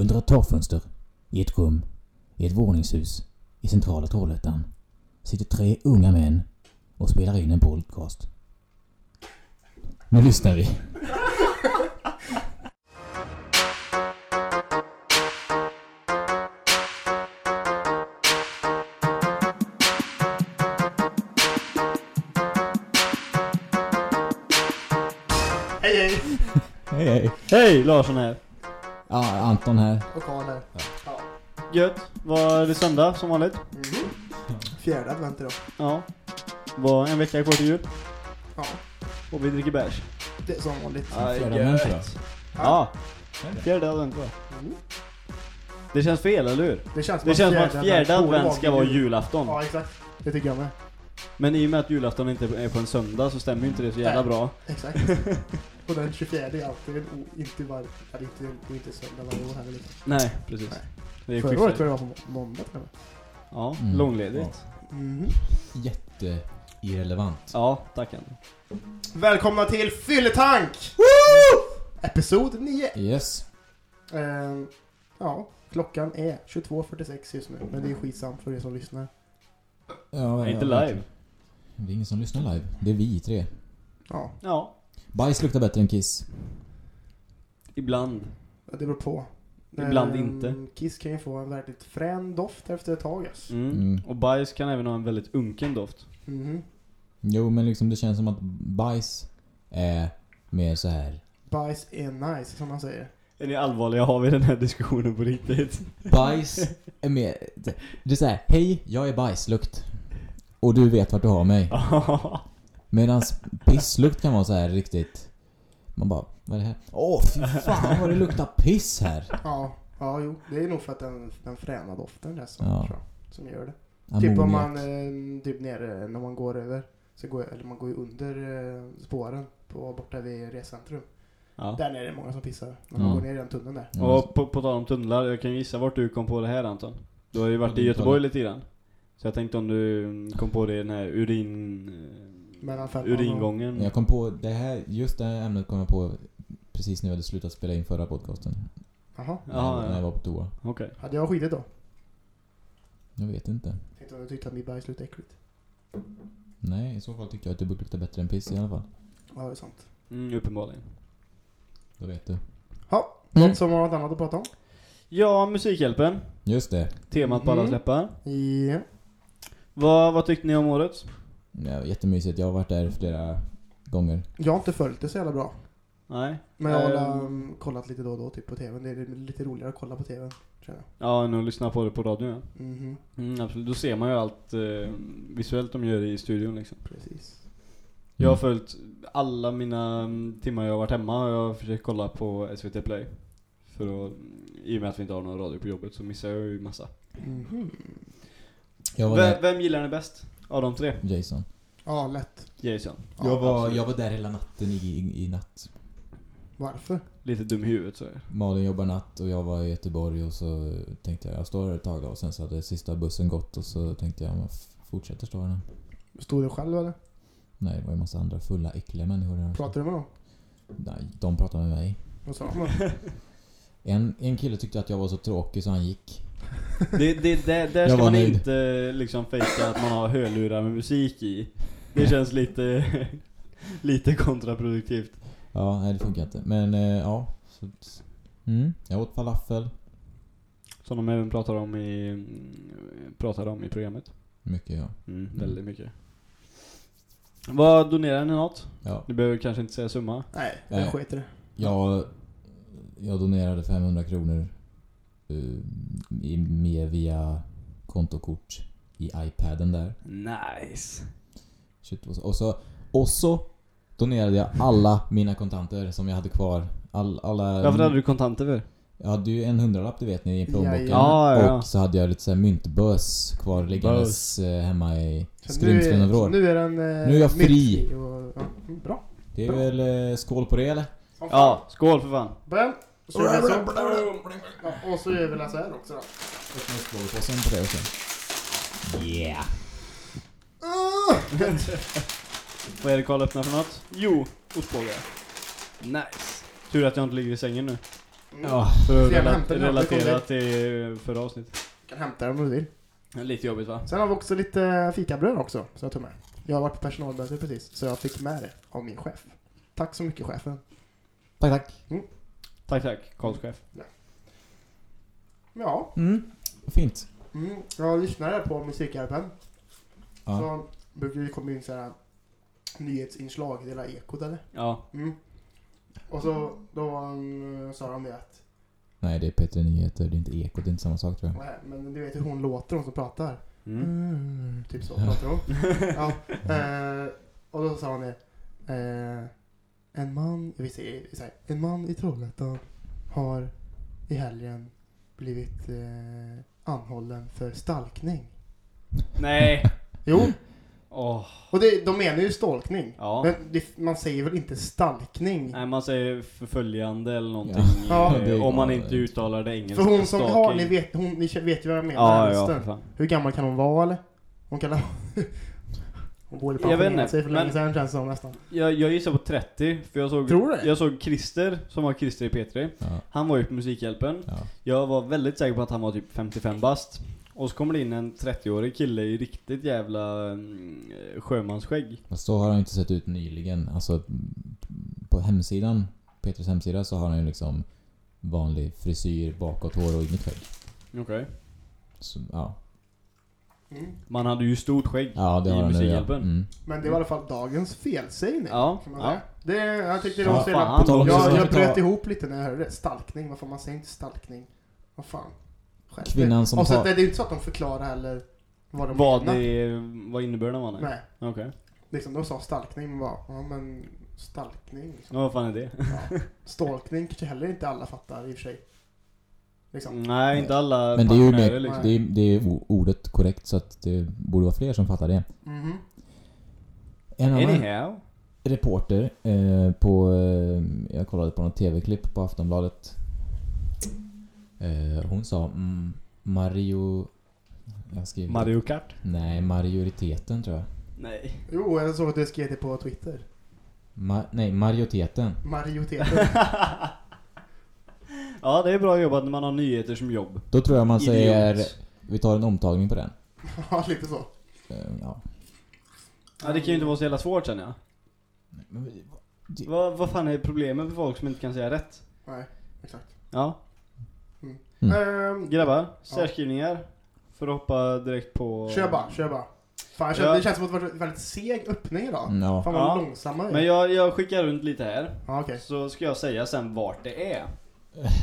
Under ett takfönster, i ett rum, i ett våningshus i centrala Trollhättan sitter tre unga män och spelar in en podcast. Nu lyssnar vi. Hej hej! Hej hej. Hej, Larsson här. Ja, Anton här. Och Karl här. Ja. Gött. Var det söndag som vanligt? Mhm. Fjärde advent idag. Ja. Var en vecka kvar till jul. Ja, Och vi dricker bärs. det är som vanligt. Ja, Fjärde advent, Ja. Fjärde advent va? Mm. Det känns fel, eller hur? Det känns Det känns som att fjärde advent ska vara julafton. Ja, exakt. Det tycker jag med. Men i och med att julafton inte är på en söndag så stämmer ju inte det så jävla Nej. bra. Exakt. Och den 24 är alltid en o- inte var, eller inte, och inte söndag varje år heller liksom. Nej, precis. Nej. Det är Förra året jag det var på måndag och med. Ja, Mm. långledigt. Mhm. Jätteirrelevant. Ja, tack Anton. Välkomna till Fylletank! Episod 9. Yes. Ehm, ja, klockan är 22.46 just nu. Men det är skitsamt för er som lyssnar. Ja, Inte ja, live. Det är ingen som lyssnar live. Det är vi tre. Ja, Ja, Bajs luktar bättre än kiss. ibland. det beror på. Ibland Ehm, inte. Kiss kan ju få en väldigt frän doft efter ett tag alltså. Mm. Mm. Och bajs kan även ha en väldigt unken doft. Mhm. Jo, men liksom det känns som att bajs är mer så här. Bajs är nice, som man säger. Är ni allvarliga? Har vi den här diskussionen på riktigt? Bajs är mer... Det det är så här, hej, jag är bajslukt. Och du vet vart du har mig. Medans pisslukt kan vara så här riktigt... Man bara, vad är det här? Åh, fy fan vad det luktar piss här. Ja, ja jo. Det är nog för att den, den fräna doften där som, Ja. tror jag, som gör det. Typ om Ammoniak. man, eh, typ nere när man går över, så går, eller man går ju under eh, spåren på, borta vid rescentrum. Ja. Där nere är det många som pissar. När man Ja. går ner i den tunneln där. Ja, Och på, på tal om tunnlar, jag kan gissa vart du kom på det här Anton. Du har ju varit i Göteborg lite grann. Så jag tänkte om du kom på det i den här urin... Mellan femman och- Uringången. Jag kom på det här, just det här ämnet kom jag på precis när jag hade slutat spela in förra podcasten. Jaha. Jaha, när jag ja. var på toa. Okej. Hade jag skitit då? Jag vet inte. Tänkte om du tyckte att mitt bajs luktade äckligt. Nej, i så fall tycker jag att det borde lukta bättre än piss i alla fall. Ja, det är sant. Mm, uppenbarligen. Då vet du. Ja, Mm. något som har något annat att prata om? Ja, Musikhjälpen. Just det. Temat på alla Mhm. släppar. Ja. Vad, vad tyckte ni om året? Ja, jättemysigt. Jag har varit där flera gånger. Jag har inte följt det så jävla bra. Nej? Men jag har Ehm, um, kollat lite då och då typ på tvn. Det är lite roligare att kolla på tvn. Känner jag. Ja, nu lyssnar på det på radion ja. Mhm, Mm, absolut. Då ser man ju allt eh, visuellt de gör i studion liksom. precis. Jag har Mm. följt alla mina mm, timmar jag har varit hemma och jag har försökt kolla på SVT Play. För att, I och med att vi inte har någon radio på jobbet så missar jag ju massa. Mhm. Jag var Vem, vem gillar ni bäst? Av de tre? Jason. Ja, lätt. Jason. Ja, jag, var, absolut. jag var där hela natten i, i, i natt. Varför? Lite dum i huvudet så är det. Malin jobbar natt och jag var i Göteborg och så tänkte jag, jag står här ett tag då och sen så hade sista bussen gått och så tänkte jag, jag fortsätter stå här. Stod du själv eller? Nej, det var ju en massa andra fulla, äckliga människor där. Pratade du med dem? Nej, de pratade med mig. Vad sa de? En, en kille tyckte att jag var så tråkig så han gick. Det, det, det, där Jag ska man nöjd. inte liksom fejka att man har hörlurar med musik i. Det känns lite, lite kontraproduktivt. Ja, nej det funkar inte. Men eh, ja. Så, mm, jag åt falafel. Som de även pratar om i, pratar om i programmet. Mycket ja. Mm, väldigt mycket. Vad donerar ni något? ja. Ni behöver kanske inte säga summa. Nej, jag skiter det. Jag, jag donerade 500 kronor med via kontokort i iPaden där. Nice. Shit, och, så, och, så, och så donerade jag alla mina kontanter som jag hade kvar. All, alla, Varför hade du kontanter för? Jag hade ju en hundralapp, det vet ni, i plånboken. Ja, ja, ja. Och så hade jag lite så här myntbös kvar liggandes eh, hemma i skrymslen är, och vrår. nu är den... Eh, Nu är jag fri. Och, ja, bra. Det är väl eh, skål på det eller? Ja, skål för fan. Bam! Så gör vi så. Ja, och så gör vi den så här också då. Skålpåsen på det också. Yeah! Ah! Vad är det Karl öppnar för något? Jo, ostbågar. Nice. Tur att jag inte ligger i sängen nu. Mm. Ja. För att rela- det relatera till förra avsnittet. kan hämta den om du vill. Det är Lite jobbigt va? Sen har vi också lite fikabröd också, som jag tog med. Jag har varit på personalmöte precis, så jag fick med det av min chef. Tack så mycket chefen. Tack, tack. Tack tack, Karlschef. Ja, Mm. Fint. mm, jag lyssnade på Musikhjälpen. Ja. Så brukar det komma in så här nyhetsinslag, det hela Ekot eller? Ja. Mm. Och så då um, sa de det att, Nej, det är Peter Nyheter. Det är inte Ekot. Det är inte samma sak tror jag. nej, men du vet hur hon låter, hon som pratar. Mm. Mm, typ så pratar hon. ja, eh, och då sa hon det. Eh, en man, vi säger, vi säger, en man i Trollhättan har i helgen blivit eh, anhållen för stalkning. Nej! Jo, Åh. och det, de menar ju stalkning. Ja. Men det, man säger väl inte stalkning? Nej man säger förföljande eller någonting. Ja. eh, om man inte uttalar det engelska. För hon som stalking. har, ni vet, hon, ni vet ju vad jag menar Ja, ja. Hur gammal kan hon vara eller? Hon kan ha... Hon borde Jag vet pensionera inte, sig för länge men- sedan känns det som nästan. Jag, jag gissar på 30, för jag såg, Tror du det? jag såg Christer, som var Christer i P3. Ja. Han var ju på Musikhjälpen. Ja. Jag var väldigt säker på att han var typ 55 bast. Och så kommer det in en 30-årig kille i riktigt jävla mm, sjömansskägg. Men så har han inte sett ut nyligen. Alltså, på hemsidan, Peters hemsida, så har han ju liksom vanlig frisyr, bakåt hår och inget skägg. Okej. Så, ja. Mm. Man hade ju stort skägg ja, det i ja. Musikhjälpen. mm. Men det var i alla fall dagens felsägning. Ja, Kan man ja. Det, jag tyckte det var så jävla... jag, jag bröt ihop lite när jag hörde det. Stalkning, varför man säger inte stalkning? Vad fan. Dig. Kvinnan som Och så tar- det, det är inte så att de förklarar heller vad de Vad, menar. det, vad innebörden var? Nej. Nej, Okej. liksom de sa stalkning, men bara, ja men stalkning liksom. Ja, vad fan är det? Ja. Stalkning kanske heller inte alla fattar i och för sig. Liksom. Nej, inte alla Men det är ju mer, liksom. det är, det är ordet korrekt så att det borde vara fler som fattar det. Mhm. En annan Anyhow. reporter eh, på, eh, jag kollade på något TV-klipp på Aftonbladet. Eh, hon sa mm, Mario... Jag skrev Mario Kart? Nej, majoriteten tror jag. Nej. Jo, jag såg att du skrev det på Twitter. Ma, nej, majoriteten. Majoriteten. Ja, det är bra jobbat när man har nyheter som jobb. Då tror jag man säger... Idiot. Vi tar en omtagning på den. ja, lite så. Eh, ja. Ja, det kan ju inte vara så jävla svårt sen ja. Men, det- Vad, vad fan är problemet med folk som inte kan säga rätt? Nej, exakt. Ja. Mm. Ehm, Grabbar, särskrivningar. För att hoppa direkt på... Kör bara, kör bara. Fan, jag Ja. Det känns som att det var en väldigt seg öppning idag. Mm, Ja. Fan vad Ja. långsamma vi Men är. jag, jag skickar runt lite här. Ja, okej. Så ska jag säga sen vart det är.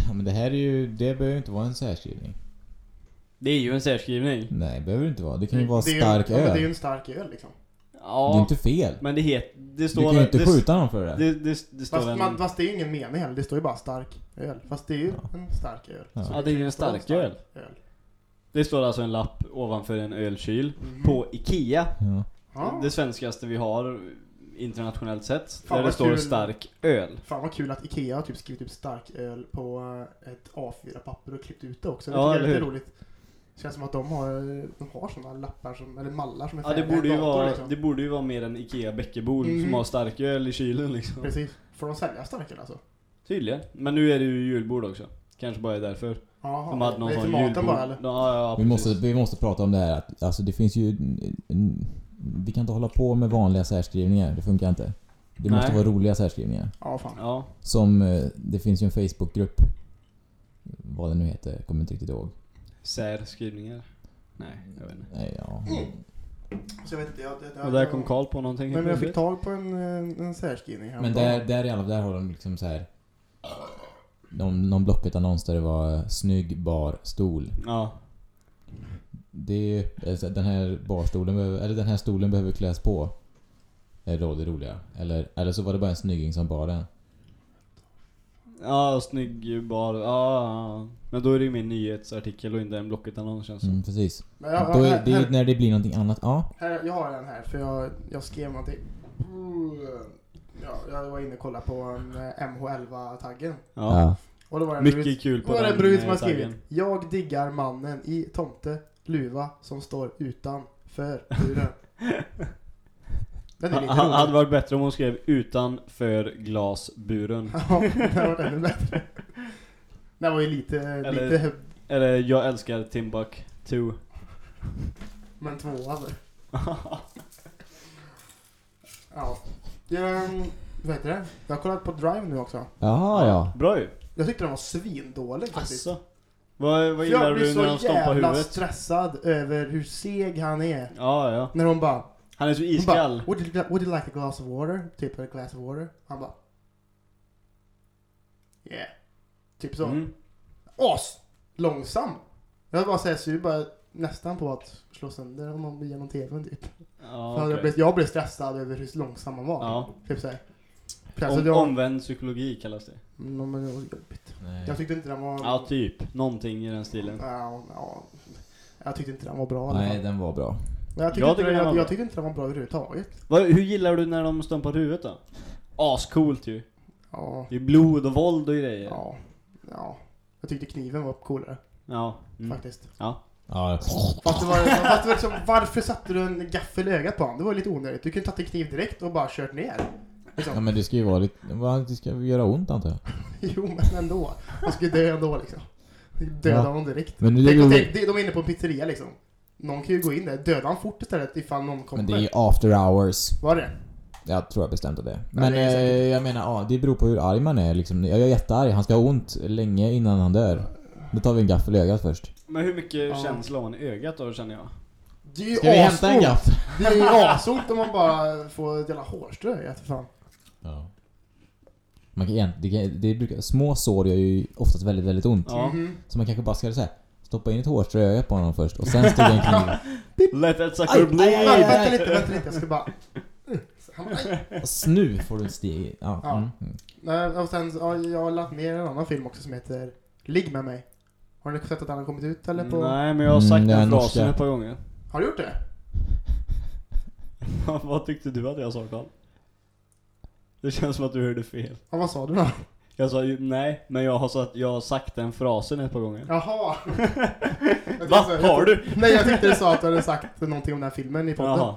Ja, men det här är ju... Det behöver ju inte vara en särskrivning. Det är ju en särskrivning. Nej, det behöver det inte vara. Det kan ju vara Det är ju- stark ja, men öl. Det är ju en stark öl liksom. Ja. Det är inte fel. Men det heter... Det Du står... kan ju inte det, skjuta någon för det. Det, det, det står Fast, en... man, fast det är ju ingen mening heller. Det står ju bara stark öl. Fast det är ju Ja. en stark öl. Ja. Så Ja, det är ju en kan stark öl. öl. Det står alltså en lapp ovanför en ölkyl. Mhm. På IKEA. Ja. Ja. Det svenskaste vi har internationellt sett. Fan, där det står kul. stark öl. Fan vad kul att Ikea har typ skrivit upp stark öl på ett A4-papper och klippt ut det också. Det Ja, tycker jag är lite roligt. Känns som att de har, de har såna lappar som, eller mallar som är Ja, det borde, ju dator, vara, liksom. det borde ju vara mer än IKEA Bäckebol Mhm. som har stark öl i kylen liksom. Precis. Får de sälja starköl alltså? Tydligen. Men nu är det ju julbord också. Kanske bara är därför. Jaha, De hade någon det sån julbord. bara eller? Ja, ja, Vi, måste, vi måste prata om det här att alltså det finns ju... Vi kan inte hålla på med vanliga särskrivningar. Det funkar inte. Det måste Nej. vara roliga särskrivningar. Ja, fan. Ja. Som... eh, Det finns ju en Facebookgrupp. Vad den nu heter. Jag kommer inte riktigt ihåg. Särskrivningar. Nej, jag vet inte. Nej, ja. Så jag vet inte, jag, det, Och där kom Karl på någonting. Men jag fick tag på en, en, en särskrivning här. Men där, där i alla där har de liksom så här. De, någon Blocket-annons där det var snygg bar stol. Ja. Det är, alltså, den här barstolen behöver, eller den här stolen behöver kläs på. Är då det roliga. Eller, eller så var det bara en snygging som bar den. Ja, snygg bar. Ja, ja. Men då är det ju min nyhetsartikel och inte en Blocket-annons känns det Mm, precis. Men jag, Då är, det är här, när det blir någonting annat. Ja. här, jag har den här för jag, jag skrev någonting. Ja, jag var inne och kollade på en eh, MH11-taggen. Ja. Och då var det Mycket brud, kul på var det en den brud som eh, har skrivit taggen. Jag diggar mannen i tomte, luva som står utanför buren. Den är lite Ha- Hade rolig. varit bättre om hon skrev utanför glasburen. Ja, det hade varit ännu bättre. Det var ju lite, Eller- lite, Eller jag älskar Timbuk 2. men två alltså. Ja. Um, vad heter det? Jag har kollat på Drive nu också. Jaha ja. Bra ju. Jag tyckte den var svindålig faktiskt. Asså. Vad, vad gillar jag blir du så när de stompar jävla huvudet? stressad över hur seg han är. Ja, ja. När hon bara, Han är så iskall. bara would, you, would you like a glass of water? Typ a glass of water. Han bara Yeah. Typ så. Mm. As! Långsam. Jag vill bara säga så är bara nästan på att slå sönder honom genom tvn typ. Ja, För jag, blev, jag blev stressad över hur långsam han var. Ja. Typ såhär. Alltså, Om, jag, omvänd psykologi kallas det. Mm, men det var jobbigt. Nej. Jag tyckte inte den var... Ja, typ. Någonting i den stilen. Ja, ja. Jag tyckte inte den var bra Nej, den var bra. Jag tyckte, Jag inte, tycker den jag, var jag, bra. tyckte inte den var bra överhuvudtaget. Vad, hur gillar du när de stompar huvudet då? Ascoolt ju. Ja, Det är blod och våld och grejer. ja, ja. Jag tyckte kniven var coolare Ja. Mm. faktiskt. Ja. Ja. Fast det var, fast det var liksom, varför satte du en gaffel i ögat på honom? Det var lite onödigt. Du kunde tagit en kniv direkt och bara kört ner. Ja Liksom. men det ska ju vara lite... Det ska ju göra ont antar jag. Jo, men ändå. Han skulle dö ändå liksom. Döda Ja. honom direkt. Men det Tänk, är tänk, de är inne på en pizzeria liksom. Någon kan ju gå in där. Döda han fort istället ifall någon kommer. Men det är ju after hours. Var det? Jag tror jag bestämt det. Men det är säkert. eh, jag menar, ja, det beror på hur arg man är liksom. Jag är jättearg. Han ska ha ont länge innan han dör. Då tar vi en gaffel i ögat först. Men hur mycket Ja. känsla har man i ögat då känner jag? Det är ju Ska vi hämta en gaffel? Det är ju asont om man bara får ett jävla hårstrå i ögat för fan. Ja. Man kan, det, kan- det brukar, små sår gör ju oftast väldigt, väldigt ont. Ja. Mhm. Så man kanske bara ska säga stoppa in ett hårstrå i ögat på honom först och sen sticka en kniv. Let that sucker aj, bleed! aj, Vänta, aj. vänta lite, vänta lite. Jag ska bara... Nu får du en stig. Ja. Ja. Mm. Mm. Nej, och sen, ja, jag har lagt ner en annan film också som heter Ligg med mig. Har ni sett att den har kommit ut eller? På... Nej, men jag har sagt Mm, det är den frasen ett par gånger. Har du gjort det? Vad tyckte du att jag sa Carl? Det känns som att du hörde fel. Ja, vad sa du då? Jag sa ju nej, men jag har, sagt, jag har sagt den frasen ett par gånger. Jaha. Va? Har du? Nej, jag tyckte du sa att du hade sagt någonting om den här filmen i podden. Jaha,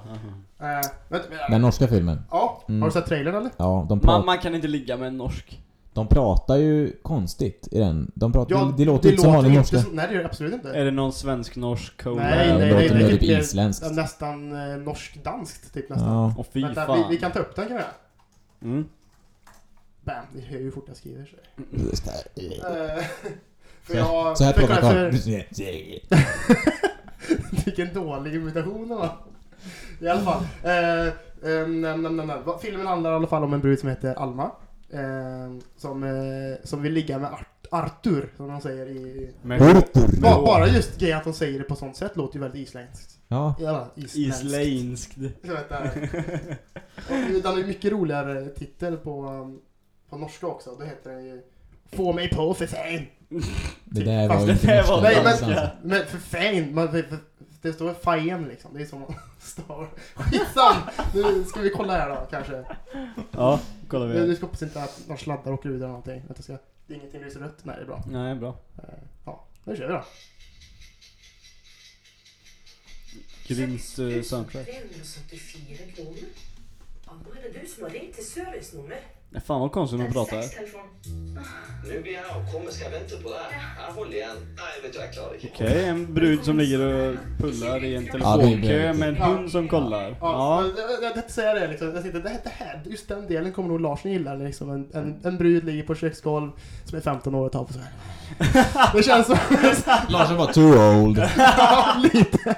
jaha. Eh, vänta, Den norska filmen. Ja, Mm. har du sett trailern eller? Ja, de, Man, man kan inte ligga med en norsk. de pratar ju konstigt i den. De pratar, Ja, det, det låter inte som vanlig norska. som- Nej, det gör det absolut inte. Är det någon svensk-norsk collab? Nej, det nej, låter nej, nej, mer typ det är isländskt. Nästan eh, norsk-danskt typ nästan. Ja. Åh fy Vänta, fan. vi, vi kan ta upp den kan vi göra. Mm. Bam, det hör ju hur fort jag skriver. Så, Eh, för jag... så här pratar Carl. Vilken dålig imitation det var. I alla fall. Eh, eh, nej, nej, nej, Filmen handlar i alla fall om en brud som heter Alma. Eh, som, eh, som vill ligga med Art- Arthur, som de säger i... Men, Arthur. Ba, bara just grejen att de säger det på sånt sätt låter ju väldigt isländskt. Ja. Ja, isländskt. Isländskt. Så vet jag. Och Den har ju mycket roligare titel på, um, på norska också. Då heter den ju Få mig på för fan! Det där var Fast ju det inte norska. Nej, men-. Men för fan! Man, för, för, det står fan liksom. Det är som man stavar. Skitsam! Nu ska vi kolla här då kanske. Ja, kolla Nu, nu vi. ska hoppas inte att några sladdar åker ur eller någonting. Det ska, är ingenting lyser rött. Nej, det är bra. Nej, bra. Eh, Ja, nu kör vi då. Grymt uh, soundtrack. 374 kroner. Ja, nå er det du som har ringt til servicenummer. Nej, Fan vad konstigt de pratar. Nu blir jag avkommit, ska jag vänta på det? Jag håller igen. Nej, vet du, jag klarar det Okej, en brud som ligger och pullar i en Ja, telefonkö med en Ja. hund som kollar. Ja, Ja. Jag, jag tänkte säga det liksom. Jag tänkte, det, här- det här, just den delen kommer nog Larsson gilla. Liksom. En, en, en brud ligger på köksgolv som är 15 år och tar på här. Det känns som... Larsson var too old. Ja, lite.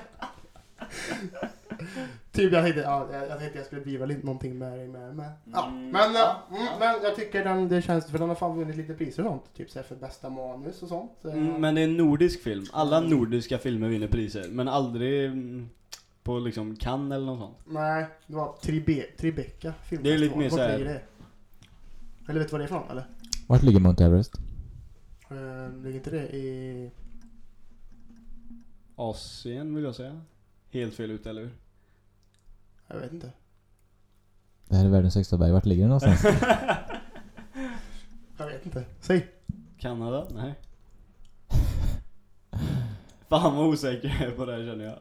Typ jag tänkte, ja, jag, jag tänkte jag skulle driva lite någonting med dig med. med. Ja, men, ja, mm, men jag tycker den, det känns, för den har fan vunnit lite priser och sånt. Typ så här för bästa manus och sånt. Eh, Mm, Men det är en nordisk film. Alla nordiska filmer vinner priser. Men aldrig mm, på liksom Cannes eller något sånt. Nej, det var Tribe, Tribeca filmfestival. Det är lite mer så här- ligger det? Eller vet du vad det är för någon eller? Vart ligger Mount Everest? Uh, ligger inte det i... Asien vill jag säga. Helt fel ute, eller hur? Jag vet inte. Det här är världens högsta berg. Vart ligger det någonstans? Jag vet inte. Säg. Kanada? Nej. Fan vad osäker jag är på det här känner jag.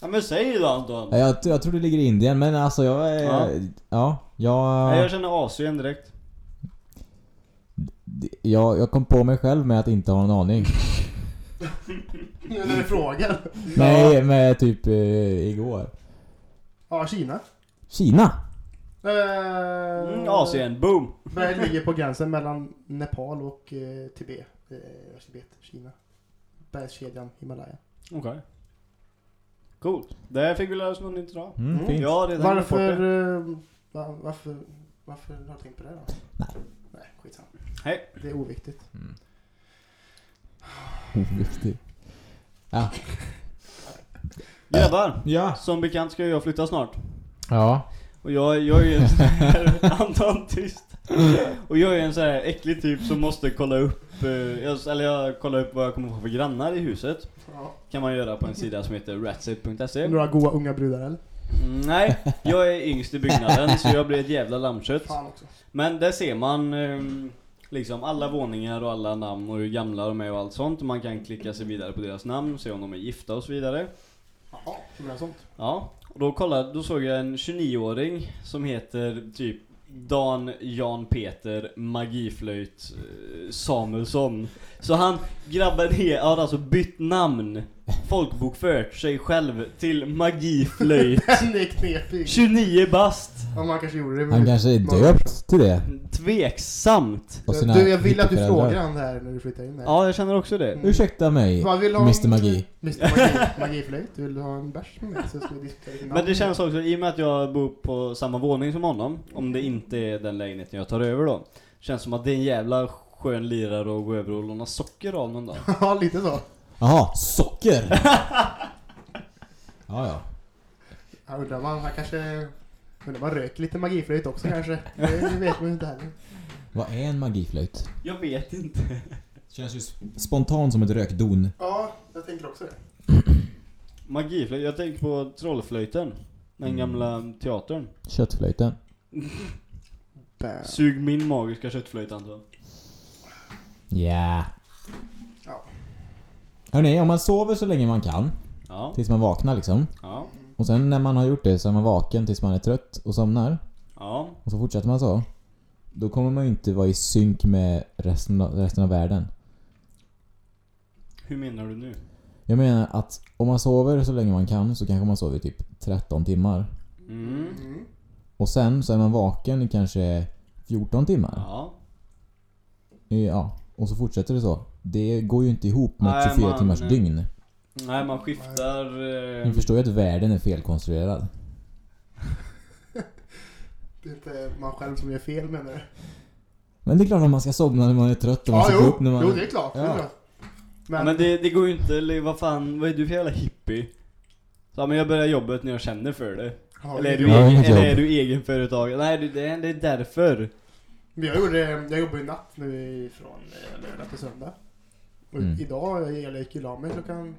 Ja men säg då Anton! Ja, jag, jag tror det ligger i Indien, men alltså jag är... Ja. Ja. Ja, Nej, jag... jag känner Asien direkt. jag, jag kom på mig själv med att inte ha en aning. Du frågar. Nej, med typ eh, igår. Ja, Kina. Kina! Eh, Mm, Asien, boom! Berg ligger på gränsen mellan Nepal och eh, Tibet. Eh, Tibet, Kina. Bergskedjan Himalaya. Okej. Coolt. Det fick vi lära oss något nytt idag. Mm, Mm. fint. Ja, det är Varför, Varför? eh, va, varför, varför har du tänkt på det då? Nej. Nej, skitsamma. Hej. Det är oviktigt. Mm. Oviktigt. Ja. Grabbar, Ja. som bekant ska jag flytta snart. Ja. Och jag, jag är ju en sån här, Anton tyst. Och jag är en sån här äcklig typ som måste kolla upp, eh, jag, eller jag kollar upp vad jag kommer få för grannar i huset. Ja. Kan man göra på en sida som heter ratset.se. Några goa unga brudar eller? Mm, nej, jag är yngst i byggnaden så jag blir ett jävla lammkött. Men där ser man ehm, liksom alla våningar och alla namn och hur gamla de är och allt sånt. Man kan klicka sig vidare på deras namn, se om de är gifta och så vidare. Jaha, som är sånt. Ja, och då, kollade, då såg jag en 29-åring som heter typ Dan Jan Peter Magiflöjt eh, Samuelsson. Så han grabben he, har alltså bytt namn, folkbokfört sig själv till Magiflöjt. Den är knepig. 29 bast! Ja, man kanske gjorde det. Han kanske är döpt till det. Tveksamt! Och sina Du, jag vill att du frågar han här när du flyttar in här. Ja, jag känner också det. Mm. Ursäkta mig, Vad vill du ha Mr Magi. Mr Magi, magiflöjt. Du vill ha en bärs med mig så ska vi diskutera lite namn. Men det känns också, i och med att jag bor på samma våning som honom, om det inte är den lägenheten jag tar över då. Känns som att det är en jävla skön lirare att gå över och låna socker av någon dag. Ja, lite så. Jaha, socker! ja, ja. Jag undrar man, han kanske... Undrar man röker lite magiflöjt också kanske. Det vet man ju inte heller. Vad är en magiflöjt? Jag vet inte. Känns ju sp- spontant som ett rökdon. Ja, jag tänker också det. Magiflöjt, jag tänker på Trollflöjten. Den Mm. gamla teatern. Köttflöjten. Sug min magiska köttflöjt Anton. Ja. Ja. Hörni, om man sover så länge man kan, Ja, tills man vaknar liksom. ja, Och sen när man har gjort det så är man vaken tills man är trött och somnar. ja. Och så fortsätter man så. Då kommer man ju inte vara i synk med resten av, resten av världen. Hur menar du nu? Jag menar att om man sover så länge man kan så kanske man sover i typ 13 timmar. Mm. Mm. Och sen så är man vaken i kanske 14 timmar. Ja. Ja. Och så fortsätter det så. Det går ju inte ihop med Nej, 24 man- timmars dygn. Nej, man skiftar... Eh, Ni förstår ju att världen är felkonstruerad. Det är inte man själv som gör fel menar du? Men det är klart att man ska somna när man är trött och man Ja, ska gå jo. upp när man... Jo, det är klart. Det är Ja. klart. Men, Men, men det, det går ju inte, eller vad fan, vad är du för jävla hippie? Så, ja, men jag börjar jobbet när jag känner för det. ja, eller är du, egen, inget eller jobb. är du egenföretagare? Nej, är- det är därför. Men jag gjorde, jag jobbade ju natt nu från lördag till söndag. Och Mm. idag, jag, jag gick ju la mig klockan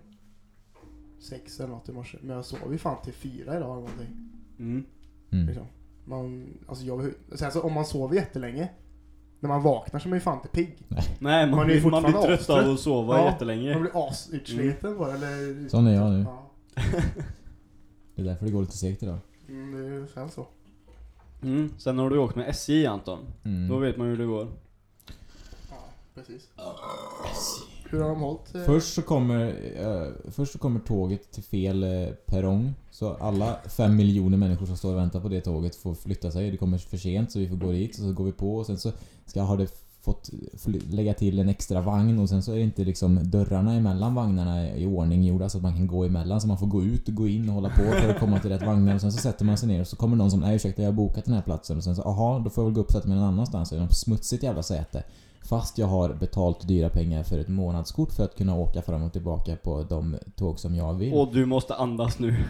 sex eller något i morse. Men jag sov ju fan till fyra idag eller någonting. Mm. Mm. Liksom. Man, alltså jag, sen så om man sover jättelänge. När man vaknar så är man ju fan inte pigg. Nej, man, Man blir, man blir trött av astrött. att sova Ja, jättelänge. Man blir asutsliten bara. Eller, Sån är jag nu. Ja. Det är därför det går lite segt idag. Mm, det känns så. Mm. Sen har du åkt med SJ Anton. Mm. Då vet man hur det går. Ja, precis. Hur har de hållit? eh, Först så kommer, eh, först så kommer tåget till fel eh, perrong. Så alla fem miljoner människor som står och väntar på det tåget får flytta sig. Det kommer för sent så vi får gå dit och så går vi på och sen så ska ha det fått lägga till en extra vagn och sen så är det inte liksom dörrarna emellan vagnarna i ordning gjorda så att man kan gå emellan så man får gå ut och gå in och hålla på för att komma till rätt vagnar och sen så sätter man sig ner och så kommer någon som nej ursäkta jag har bokat den här platsen och sen så aha då får jag väl gå upp och sätta mig någon annanstans i något smutsigt jävla säte. Fast jag har betalt dyra pengar för ett månadskort för att kunna åka fram och tillbaka på de tåg som jag vill. Och du måste andas nu.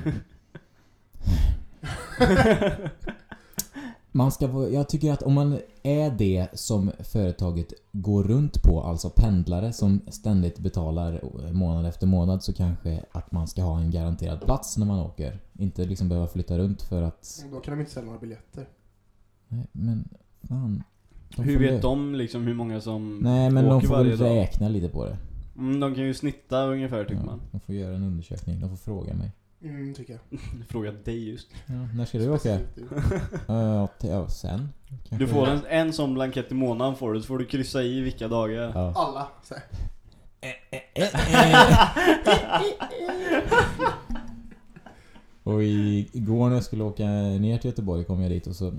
Man ska vara, jag tycker att om man är det som företaget går runt på, alltså pendlare som ständigt betalar månad efter månad, så kanske att man ska ha en garanterad plats när man åker. Inte liksom behöva flytta runt för att... Då kan de inte sälja några biljetter. Nej, men fan. De hur får vet de liksom hur många som Nej, men de åker får varje väl räkna lite på det. Mm, de kan ju snitta ungefär tycker Ja, man. de får göra en undersökning. De får fråga mig. Mm, tycker jag. Fråga dig just. Ja, när ska du åka? Du. Ja, sen. Du Kanske. får en, en sån blankett i månaden får du, så får du kryssa i vilka dagar. Ja. Alla. Så här. Och i, igår när jag skulle åka ner till Göteborg kom jag dit och så...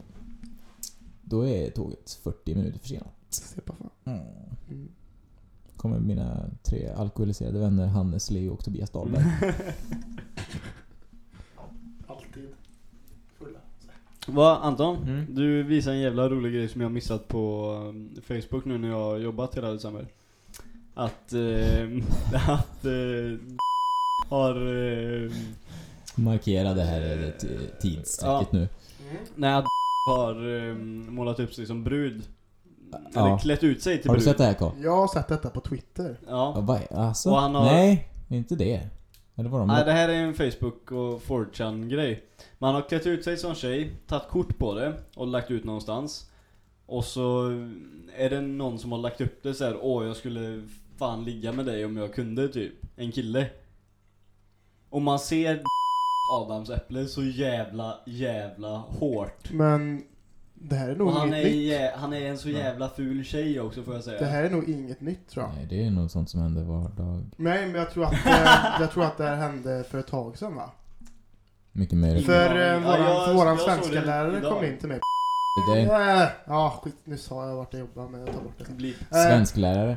Då är tåget 40 minuter försenat. Mm. Mm. Kommer mina tre alkoholiserade vänner Hannes, Leo och Tobias Dahlberg. Va, Anton? Mm. Du visar en jävla rolig grej som jag har missat på um, Facebook nu när jag har jobbat hela december. Att, eh, att, eh, har, eh, Markera det här eh, tidsstrecket nu. Mm. nej att har eh, målat upp sig som brud. Ja. Eller klätt ut sig till Har du brud. sett det här Karl? Jag har sett detta på Twitter. Ja, Ja. alltså? Och han har- Nej, inte det. Eller vad de Nej det här är en Facebook och 4chan grej. Man har klätt ut sig som tjej, tagit kort på det och lagt ut någonstans. Och så är det någon som har lagt upp det så här, åh jag skulle fan ligga med dig om jag kunde typ. En kille. Och man ser Adams äpple så jävla, jävla hårt. Men det här är nog Och han inget är, nytt. jä- han är en så jävla ful tjej också får jag säga. Det här är nog inget nytt tror jag. Nej, det är nog sånt som händer vardag. Nej, men jag tror att det, jag tror att det här hände för ett tag sedan va? Mycket mer. För, eh, Ja, våran, jag- våran jag såg svenska lärare idag. kom in till mig. Det är Äh, Ja, skit. Nu sa jag vart jag jobbar men jag tar bort det. sen. Bli- Eh, svensklärare.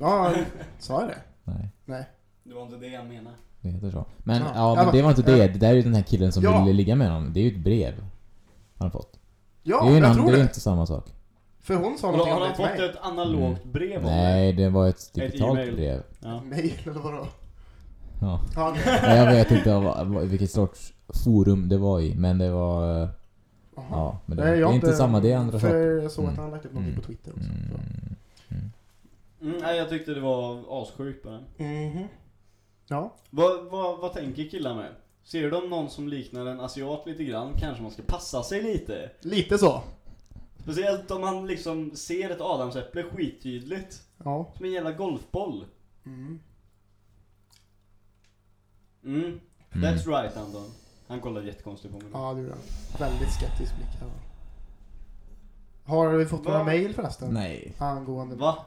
Ja, sa jag det? Nej, Nej. Det var inte det jag menade. det heter så. Men, Ja. ja, men det var inte det. eh, Det där är ju den här killen som ja. ville ligga med honom. Det är ju ett brev. Han har fått. Ja, det är ju jag annan- tror det är det. inte samma sak. För hon sa någonting har om han det till fått mig. ett analogt brev om? Nej, det var ett digitalt e-mail. brev. Ja. Mail eller vadå? Ja. Jag vet inte vilket sorts forum det var i, men det var... eh, Jaha. Ja, men det, Nej, det är har inte samma, det är andra För saker. jag såg att Mm. han har lagt upp någonting Mm. på Twitter också. Mm. Så. Mm, nej, jag tyckte det var assjukt på den. Mhm. Ja. Vad, vad, vad tänker killar med? Ser de någon som liknar en asiat lite grann kanske man ska passa sig lite. Lite så. Speciellt om man liksom ser ett adamsäpple skittydligt. Ja. Som en jävla golfboll. Mm. Mm, Mm. that's right Anton. Han kollade jättekonstigt på mig. Ja, det gjorde han. Väldigt skeptisk blick här. Har vi fått några Va? mail förresten? Nej. Angående... Va?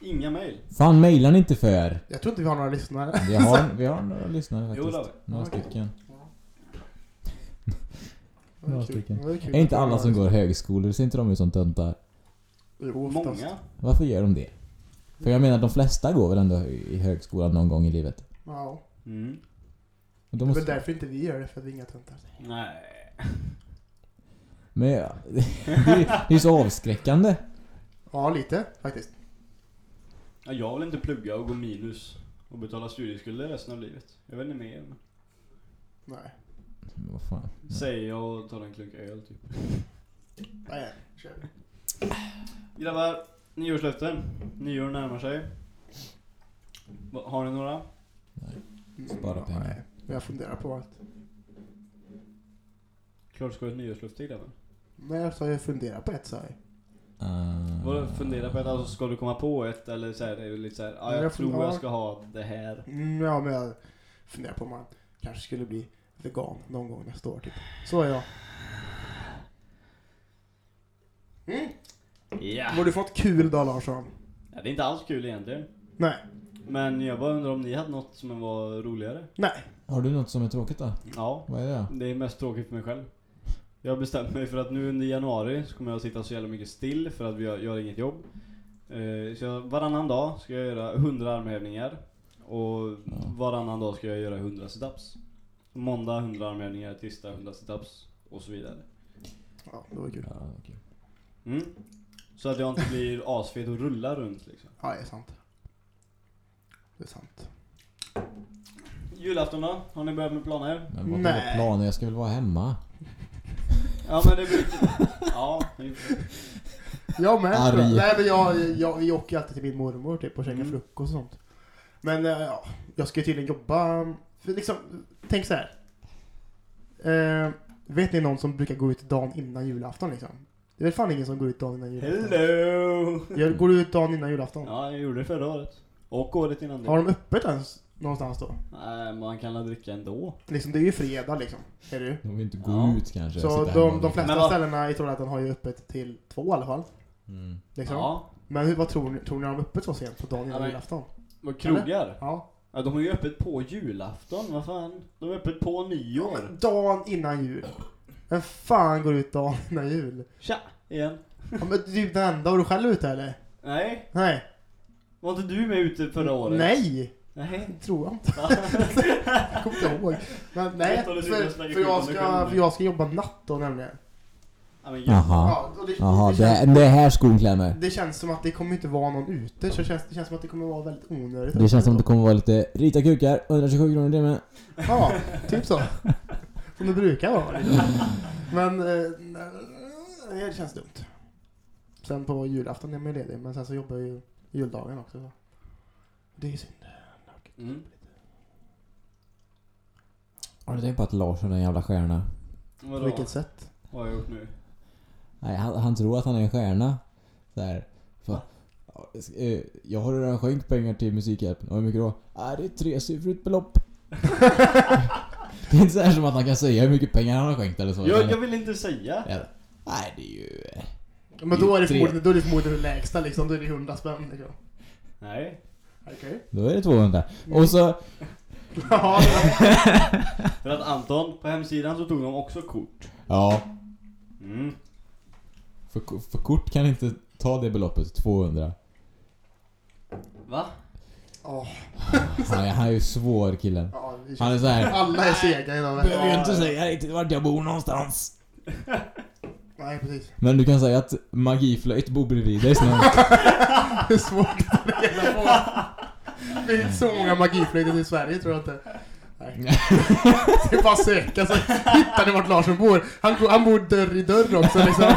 Inga mail? Fan, mejlar ni inte för? Jag tror inte vi har några lyssnare. Vi har, vi har några lyssnare Jo, det faktiskt. vi. Några stycken. Det Några stycken. Det Är inte alla som går högskolor, ser inte de ut som töntar? Jo. Många? Varför gör de det? För jag menar, de flesta går väl ändå i högskolan någon gång i livet? Ja. Mm. Och Det de är måste... väl därför inte vi gör det, för att vi är inga töntar. Nej. Men ja, det är det är ju så avskräckande. Ja, lite faktiskt. Ja, jag vill inte plugga och gå minus. Och betala studieskulder resten av livet. Jag vet inte mer. Men... Nej. Men vad fan. Säger jag och tar en klunk öl typ. Nej, kör vi. Grabbar, nyårslöften. Nyår närmar sig. Va- Har ni några? Spara pengar. Nej, men jag funderar på att... Klart ska ha ett nyårslöfte grabbar. Nej, jag sa jag funderar på ett, sa jag. Uh, Vadå fundera på ett? Alltså ska du komma på ett eller så här, är det lite så här, ja, jag, Jag tror fun- jag ja. ska ha det här. Mm, ja, men jag funderar på om man kanske skulle bli vegan någon gång nästa år, typ. Så är jag. Mm. Ja. Har du fått kul då, Larsson? ja! Det är inte alls kul egentligen. Nej. Men jag bara undrar om ni hade något som var roligare? Nej. Har du något som är tråkigt då? Ja. Vad är det? Det är mest tråkigt för mig själv. Jag har bestämt mig för att nu under januari så kommer jag sitta så jävla mycket still för att vi gör, gör inget jobb. Eh, Så jag, varannan dag ska jag göra 100 armhävningar. Och varannan dag ska jag göra 100 situps. Måndag 100 armhävningar, tisdag 100 situps och så vidare. Ja, det var kul. Ja, okej. Mm. Så att jag inte blir asfet och rullar runt liksom. Ja, det är sant. Det är sant. Julafton då? Har ni börjat med planer? Men vad Nej. är planen? Jag ska väl vara hemma? Ja men det blir... Ja, det- Jag med. Arg. Nej, men jag, jag, vi åker ju alltid till min mormor typ och käkar Mm. frukost och sånt. Men eh, ja, jag ska ju tydligen jobba. För liksom, tänk så här. Eh, vet ni någon som brukar gå ut dagen innan julafton liksom? Det är väl fan ingen som går ut dagen innan julafton? Hello! Jag går du ut dagen innan julafton? Ja, jag gjorde det förra året. Och året innan det. Har de öppet ens någonstans då. Nej, man kan väl dricka ändå. Liksom, det är ju fredag liksom. Är det ju. De vill inte gå Ja. ut kanske. Så de, de flesta vad- ställena i Trollhättan har ju öppet till två i alla fall. Mm. Liksom. Ja. Men hur, vad tror ni? Tror ni de har öppet så sent på dagen Ja, innan julafton? Vad krogar? Ja. Ja, de har ju öppet på julafton, vad fan? De är öppet på nyår. Dagen innan jul. Vem fan går ut dagen innan jul? Tja, igen. Ja, men du är den enda. Var du själv ute eller? Nej, Nej. var inte du med ute förra året? Nej! Nej. Det tror jag inte. Jag kommer inte ihåg. Men nej, för, för, jag ska, för jag ska jobba natt då nämligen. Jaha. Ja, det, Jaha, det, det, det är här skon klämmer. det känns som att det kommer inte vara någon ute. Så det känns, det känns som att det kommer vara väldigt onödigt. Det känns som att det kommer vara lite rita kukar, 127 kronor i timmen. Ja, typ så. Som det brukar vara. Men eh, nej, det känns dumt. Sen på julafton är man ju ledig, men sen så jobbar jag ju juldagen också. Så. Det är synd. Mm. Har du tänkt på att Larsson är en jävla stjärna? På Vadå? vilket sätt? Vad har jag gjort nu? Nej, han, han tror att han är en stjärna. Så här. För, eh, jag har redan skänkt pengar till Musikhjälpen. Och hur mycket då? Ah, det är ett tresiffrigt belopp. det är inte så här som att han kan säga hur mycket pengar han har skänkt eller så. Jag, jag vill inte säga. Ja. Nej, det är ju... eh, Men då är det förmodligen, då är det, förmodligen det lägsta liksom. Då är det 100 spänn liksom. Nej. Okej. Då är det 200. Och så... Ja, För att Anton, på hemsidan så tog de också kort. Ja, Mm. för, för kort kan inte ta det beloppet, 200. Va? Åh, Han är, han är ju svår killen. ja, Han är så här. Alla är sega idag. Behöver ju inte säga riktigt vart jag bor någonstans. Nej, precis. Men du kan säga att magiflöjt bor bredvid dig snart. Det är svårt att ta reda på. Det är inte så många magiflöjter i Sverige tror jag inte. Nej. Det är bara att söka så hittar ni vart Larsson bor. Han, går- han bor dörr i dörr också liksom.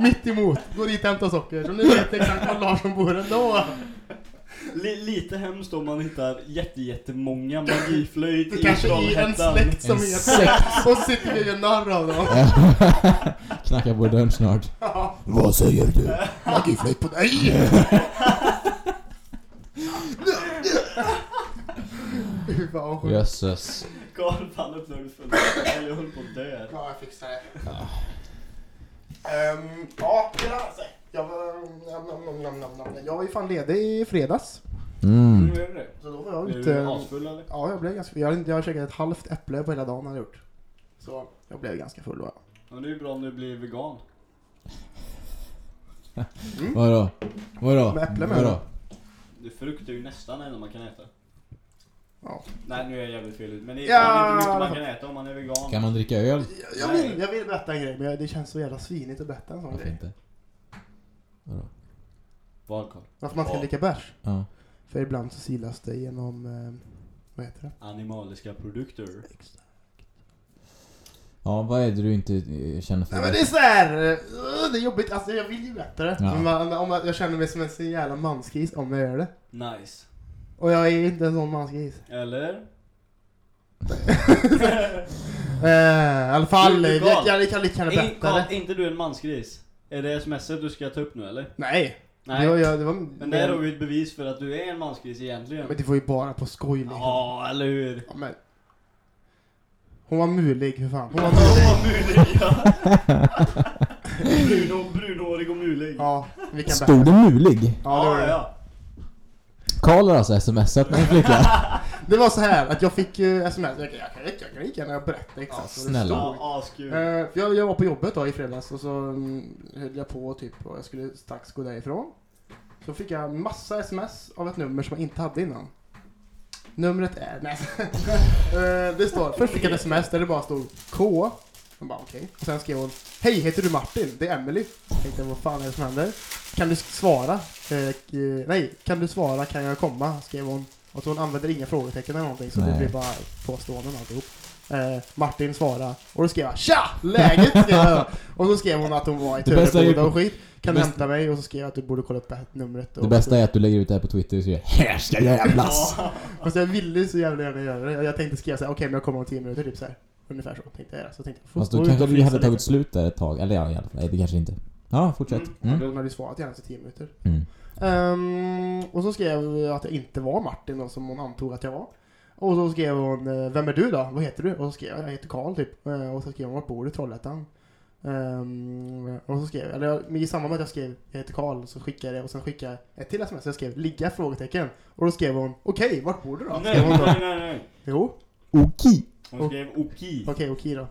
Mitt emot. Går dit och hämtar socker. Så ni vet exakt var Larsson bor ändå. Li, lite hemskt om man hittar jätte, jättemånga magiflöjt Det i kanske är en släkt som En heter Och sitter vi och gör narr av dem. Knackar på dörren snart. Ja. Vad säger du? Magiflöjt på dig! Fy fan vad sjukt. Jösses. Karl fan öppnade full Jag höll på att dö. Ja, jag fixar det. Ehm, ja, det sig. Jag var, nam, nam, nam, nam, nam, nam. jag var ju fan ledig i fredags. Mm. Nu är det det. Så då var jag Är ute. du asfull eller? Ja, jag blev ganska Jag har, jag har käkat ett halvt äpple på hela dagen jag gjort. Så jag blev ganska full va. Ja, det är ju bra om du blir vegan. Vadå? Vadå? Med äpple med Vadå? Det frukt är ju nästan det enda man kan äta. Ja. Nej nu är jag jävligt fel ut. Men det är Ja, fan inte mycket man kan äta om man är vegan. Kan man dricka öl? Jag, jag, vill, jag vill berätta en grej men det känns så jävla svinigt att berätta en sån Varför grej. inte? Vadå? Vad Karl? Varför man Ja. dricka bärs. Ja. För ibland så silas det genom, eh, vad heter det? Animaliska produkter. Ja, vad är det du inte eh, känner för? Nej men det är såhär, uh, det är jobbigt, alltså jag vill ju berätta det. Ja. Men om jag, jag känner mig som en så jävla mansgris om jag gör det. Nice. Och jag är inte en sån mansgris. Eller? Eh, I alla fall, jag, Karl. jag, jag kan lika gärna Är, berätta det. är inte du en mansgris? Är det smset du ska ta upp nu eller? Nej. Nej. Jag, jag, det var, Men där har vi ett bevis för att du är en mansgris egentligen. Men det var ju bara på skoj liksom. Ja, eller hur? Ja, men. Hon var mulig för fan. Hon var Ja, mulig. mulig ja. Bruno, brunhårig och mulig. Ja, vi kan Stod det mulig? Ja, det var ja, det. ja. Karl har alltså smsat med en flicka? Det var så här att jag fick uh, sms. Jag, kan- jag, kan- jag kan lika gärna berätta exakt vad det snälla. stod. Ja, askul. Eh, för jag, jag var på jobbet då i fredags och så mm, höll jag på typ och jag skulle strax gå därifrån. Så fick jag massa sms av ett nummer som jag inte hade innan. Numret är... Nej. Eh, det står... Först fick jag ett sms där det bara stod K. Jag bara okej. Och sen skrev hon Hej, heter du Martin? Det är Emily. Jag tänkte vad fan är det som händer? Kan du svara? Eh, eh, nej, kan du svara? Kan jag komma? Skrev hon. Och så hon använder inga frågetecken eller någonting så det Nej. blir bara påståenden alltihop. Eh, Martin svarar och då skrev jag Tja! Läget? Skrev jag. och så skrev hon att hon var i Töreboda och skit. Kan du bästa- hämta mig? Och så skrev jag att du borde kolla upp det numret. Det bästa är att du lägger ut det här på Twitter och säger Här ska jävlas! Ja. Fast jag ville så jävla gärna göra det. Jag tänkte skriva såhär, okej men jag kommer om 10 minuter typ såhär. Ungefär så tänkte jag. Så tänkte jag, Fast då kanske du hade tagit slut där ett tag. Eller ja, i alla fall. Nej, det kanske inte. Ja, fortsätt. Ja, Mm. Hon hade ju svarat gärna efter 10 minuter. Mm. Ehm, och så skrev jag att jag inte var Martin då, som hon antog att jag var. Och så skrev hon, eh, vem är du då? Vad heter du? Och så skrev jag, jag heter Karl typ. Eh, Och så skrev hon, vart bor du? Trollhättan. Ehm, och så skrev jag, eller i samband med att jag skrev jag heter Karl så skickade jag det och sen skickade jag ett till sms. Jag skrev ligga? frågetecken. Och då skrev hon, okej, vart bor du då? Nej, då. nej, nej, nej. Jo, Okej. Hon skrev okej. okej, okej då.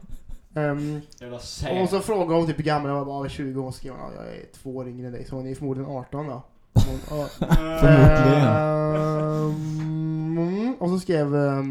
Ehm, Jävla och så frågade hon typ hur gammal jag var, bara 20 och så skrev hon, ja, jag är två år yngre än dig. Så hon är förmodligen 18 då. Hon. Förmodligen. Ehm, och så skrev eh,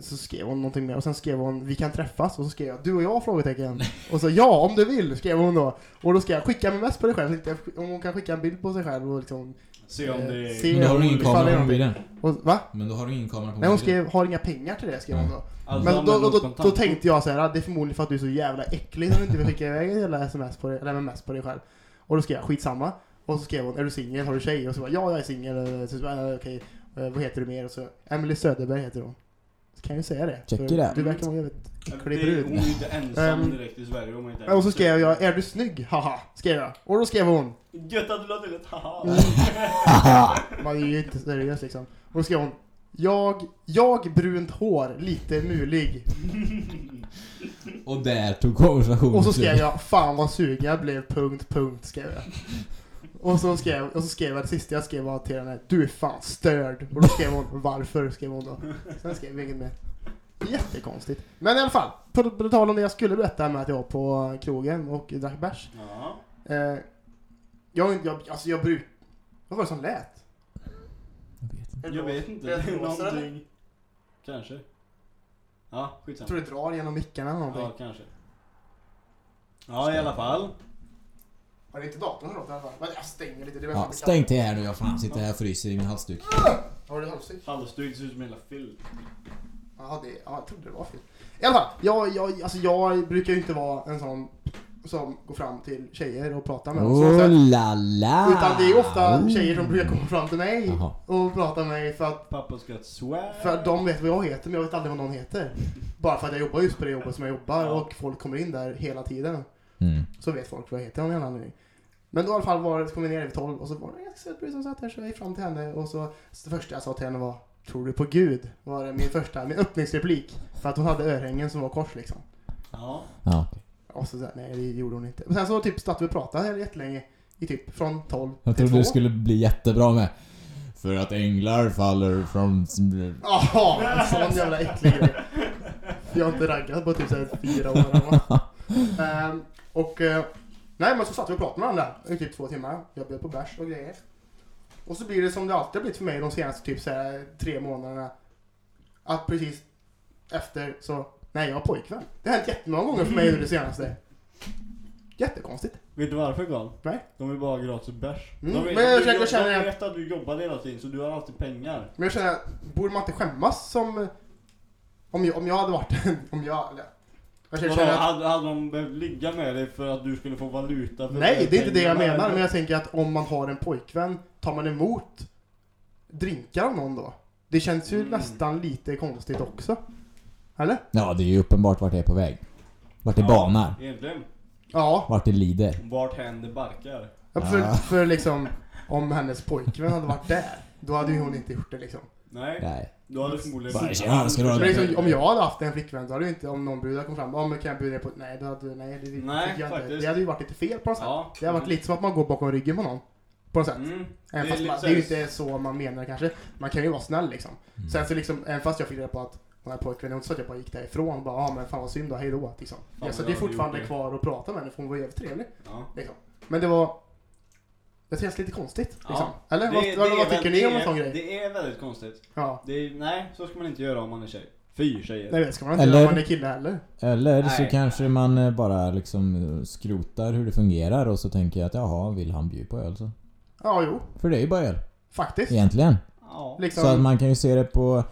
så skrev hon någonting mer och sen skrev hon vi kan träffas och så skrev jag du och jag? frågetecken och så ja om du vill skrev hon då och då skrev jag skicka mest på dig själv om hon kan skicka en bild på sig själv och liksom Se om det är... Se- Men då har du ingen kamera på mobilen. och, va? Men då har du ingen kamera på Nej hon mobilen. skrev har inga pengar till det skrev hon då Alltså, men då, då, då, då tänkte jag så här, ah, det är förmodligen för att du är så jävla äcklig som du inte vill skicka iväg en jävla sms på dig, eller mms på dig själv. Och då skrev jag skitsamma. Och så skrev hon, är du singel? Har du tjej? Och så bara, ja jag är singel. Okej, eh, vad heter du mer? Och så, Emily Söderberg heter hon. Så kan jag ju säga det. Check För it out. Du verkar vara jävligt äcklig Det- brud. Hon är ju inte ensam Ehm, direkt i Sverige. Hon är inte Och så skrev jag, är du snygg? Haha, skrev jag. Och då skrev hon, Gött att du la till ett haha. man är ju inte seriös liksom. Och då skrev hon, jag, jag brunt hår, lite mulig. Och där tog konversationen Och så skrev jag, fan vad sugen jag blev, punkt, punkt, skrev jag. Och så skrev, och så skrev jag, det sista jag skrev var till henne, du är fan störd. Och då skrev hon, varför, skrev hon då. Sen skrev jag inget mer. Jättekonstigt. Men i alla fall, på, på tal om det jag skulle berätta med att jag var på krogen och drack bärs. Ja. Eh, jag, jag, alltså jag bruk... Vad var det som lät? Jag vet inte. Jag vet inte. Någonting. Kanske. Ja, Jag skitsamma. tror det drar genom mickarna eller någonting. Ja, kanske. Ja, i alla fall. Det är inte datorn som låter i alla fall. Men jag stänger lite. Det Ja, stäng till här nu, jag fan sitter här och fryser i min halsduk. Har du halsduk? Halsduk ser ut som en jävla filt. Jaha, det, ja, jag trodde det var fel. I alla fall, jag, jag, alltså jag brukar ju inte vara en sån som går fram till tjejer och pratar med dem. Oh la la! Utan det är ofta Oh. tjejer som brukar komma fram till mig Jaha. och prata med mig för att, Pappa ska swag. för att de vet vad jag heter men jag vet aldrig vad någon heter. Bara för att jag jobbar just på det jobbet som jag jobbar och folk kommer in där hela tiden. Mm. Så vet folk vad jag heter av någon anledning. Men då i alla fall var det, så kom vi ner vid 12 och så var det en ganska söt brud som satt här så jag gick fram till henne och så, så det första jag sa till henne var Tror du på Gud? Var det min första, min öppningsreplik. För att hon hade örhängen som var kors liksom. Ja. Ja. Och så, så nej det gjorde hon inte. Men sen så typ satt vi och pratade här jättelänge. I typ från 12 Jag trodde 2. det skulle bli jättebra med För att änglar faller från... Jaha, en sån jävla äcklig grej. Jag har inte raggat på typ så här fyra år. Ehm, Och eh, nej men så satt vi och pratade med varandra i typ två timmar. Jag bjöd på bärs och grejer. Och så blir det som det alltid har blivit för mig de senaste typ så här, tre månaderna. Att precis efter så, nej jag har pojkvän. Det har hänt jättemånga gånger för mig nu det senaste. Jättekonstigt. Vet du varför Carl? Nej. De vill bara ha gratis bärs. Mm, De vet, men jag du, försöker de, känna- de vet att du jobbar hela tiden så du har alltid pengar. Men jag känner, borde man inte skämmas som... Om jag, om jag hade varit en, om jag... Eller, jag känner, Vadå, att, hade, hade de behövt ligga med dig för att du skulle få valuta för nej, det är inte det jag menar. eller? Men jag tänker att om man har en pojkvän, tar man emot drinkar av någon då? Det känns ju Mm. nästan lite konstigt också. Eller? Ja, det är ju uppenbart vart det är på väg. Vart det Ja, banar. Egentligen. Ja, Vart det lider. Vart händer barkar? för, Ja. för liksom om hennes pojkvän hade varit där, då hade ju hon inte gjort det liksom. Nej, Nej. Du hade förmodligen... Bara, tjena, ska du ha det? liksom, om jag hade haft en flickvän, då hade ju inte, om någon brudar kom fram, ja men kan jag bjuda dig på, nej, då hade, nej, det, Nej, jag inte. Det hade ju varit lite fel på något sätt. Ja. Det har varit lite som att man går bakom ryggen på någon. På något sätt. Mm. Även Det är man, det är ju inte så man menar kanske. Man kan ju vara snäll liksom. Mm. Sen så liksom, även fast jag fick reda på att den här pojkvännen, inte så att jag bara gick därifrån och bara ja men fan vad synd då, hej då liksom. vad Ja, så jag det är hade fortfarande det. kvar att prata med henne för hon var jävligt trevlig. Ja. Liksom. Men det var... Det känns lite konstigt liksom. Ja. Eller Det- vad, det vad, är vad väl- tycker ni om en sån grej? Det är väldigt konstigt. Ja. Det är, nej, så ska man inte göra om man är tjej. Fy tjejer. Nej det ska man inte Eller- göra om man är kille heller. Eller så Nej. kanske man eh, bara liksom skrotar hur det fungerar och så tänker jag att jaha, vill han bjuda på öl så? Ja jo, För det är ju bara öl. faktiskt. Egentligen. Ja. Liksom, Så att man kan ju se det på...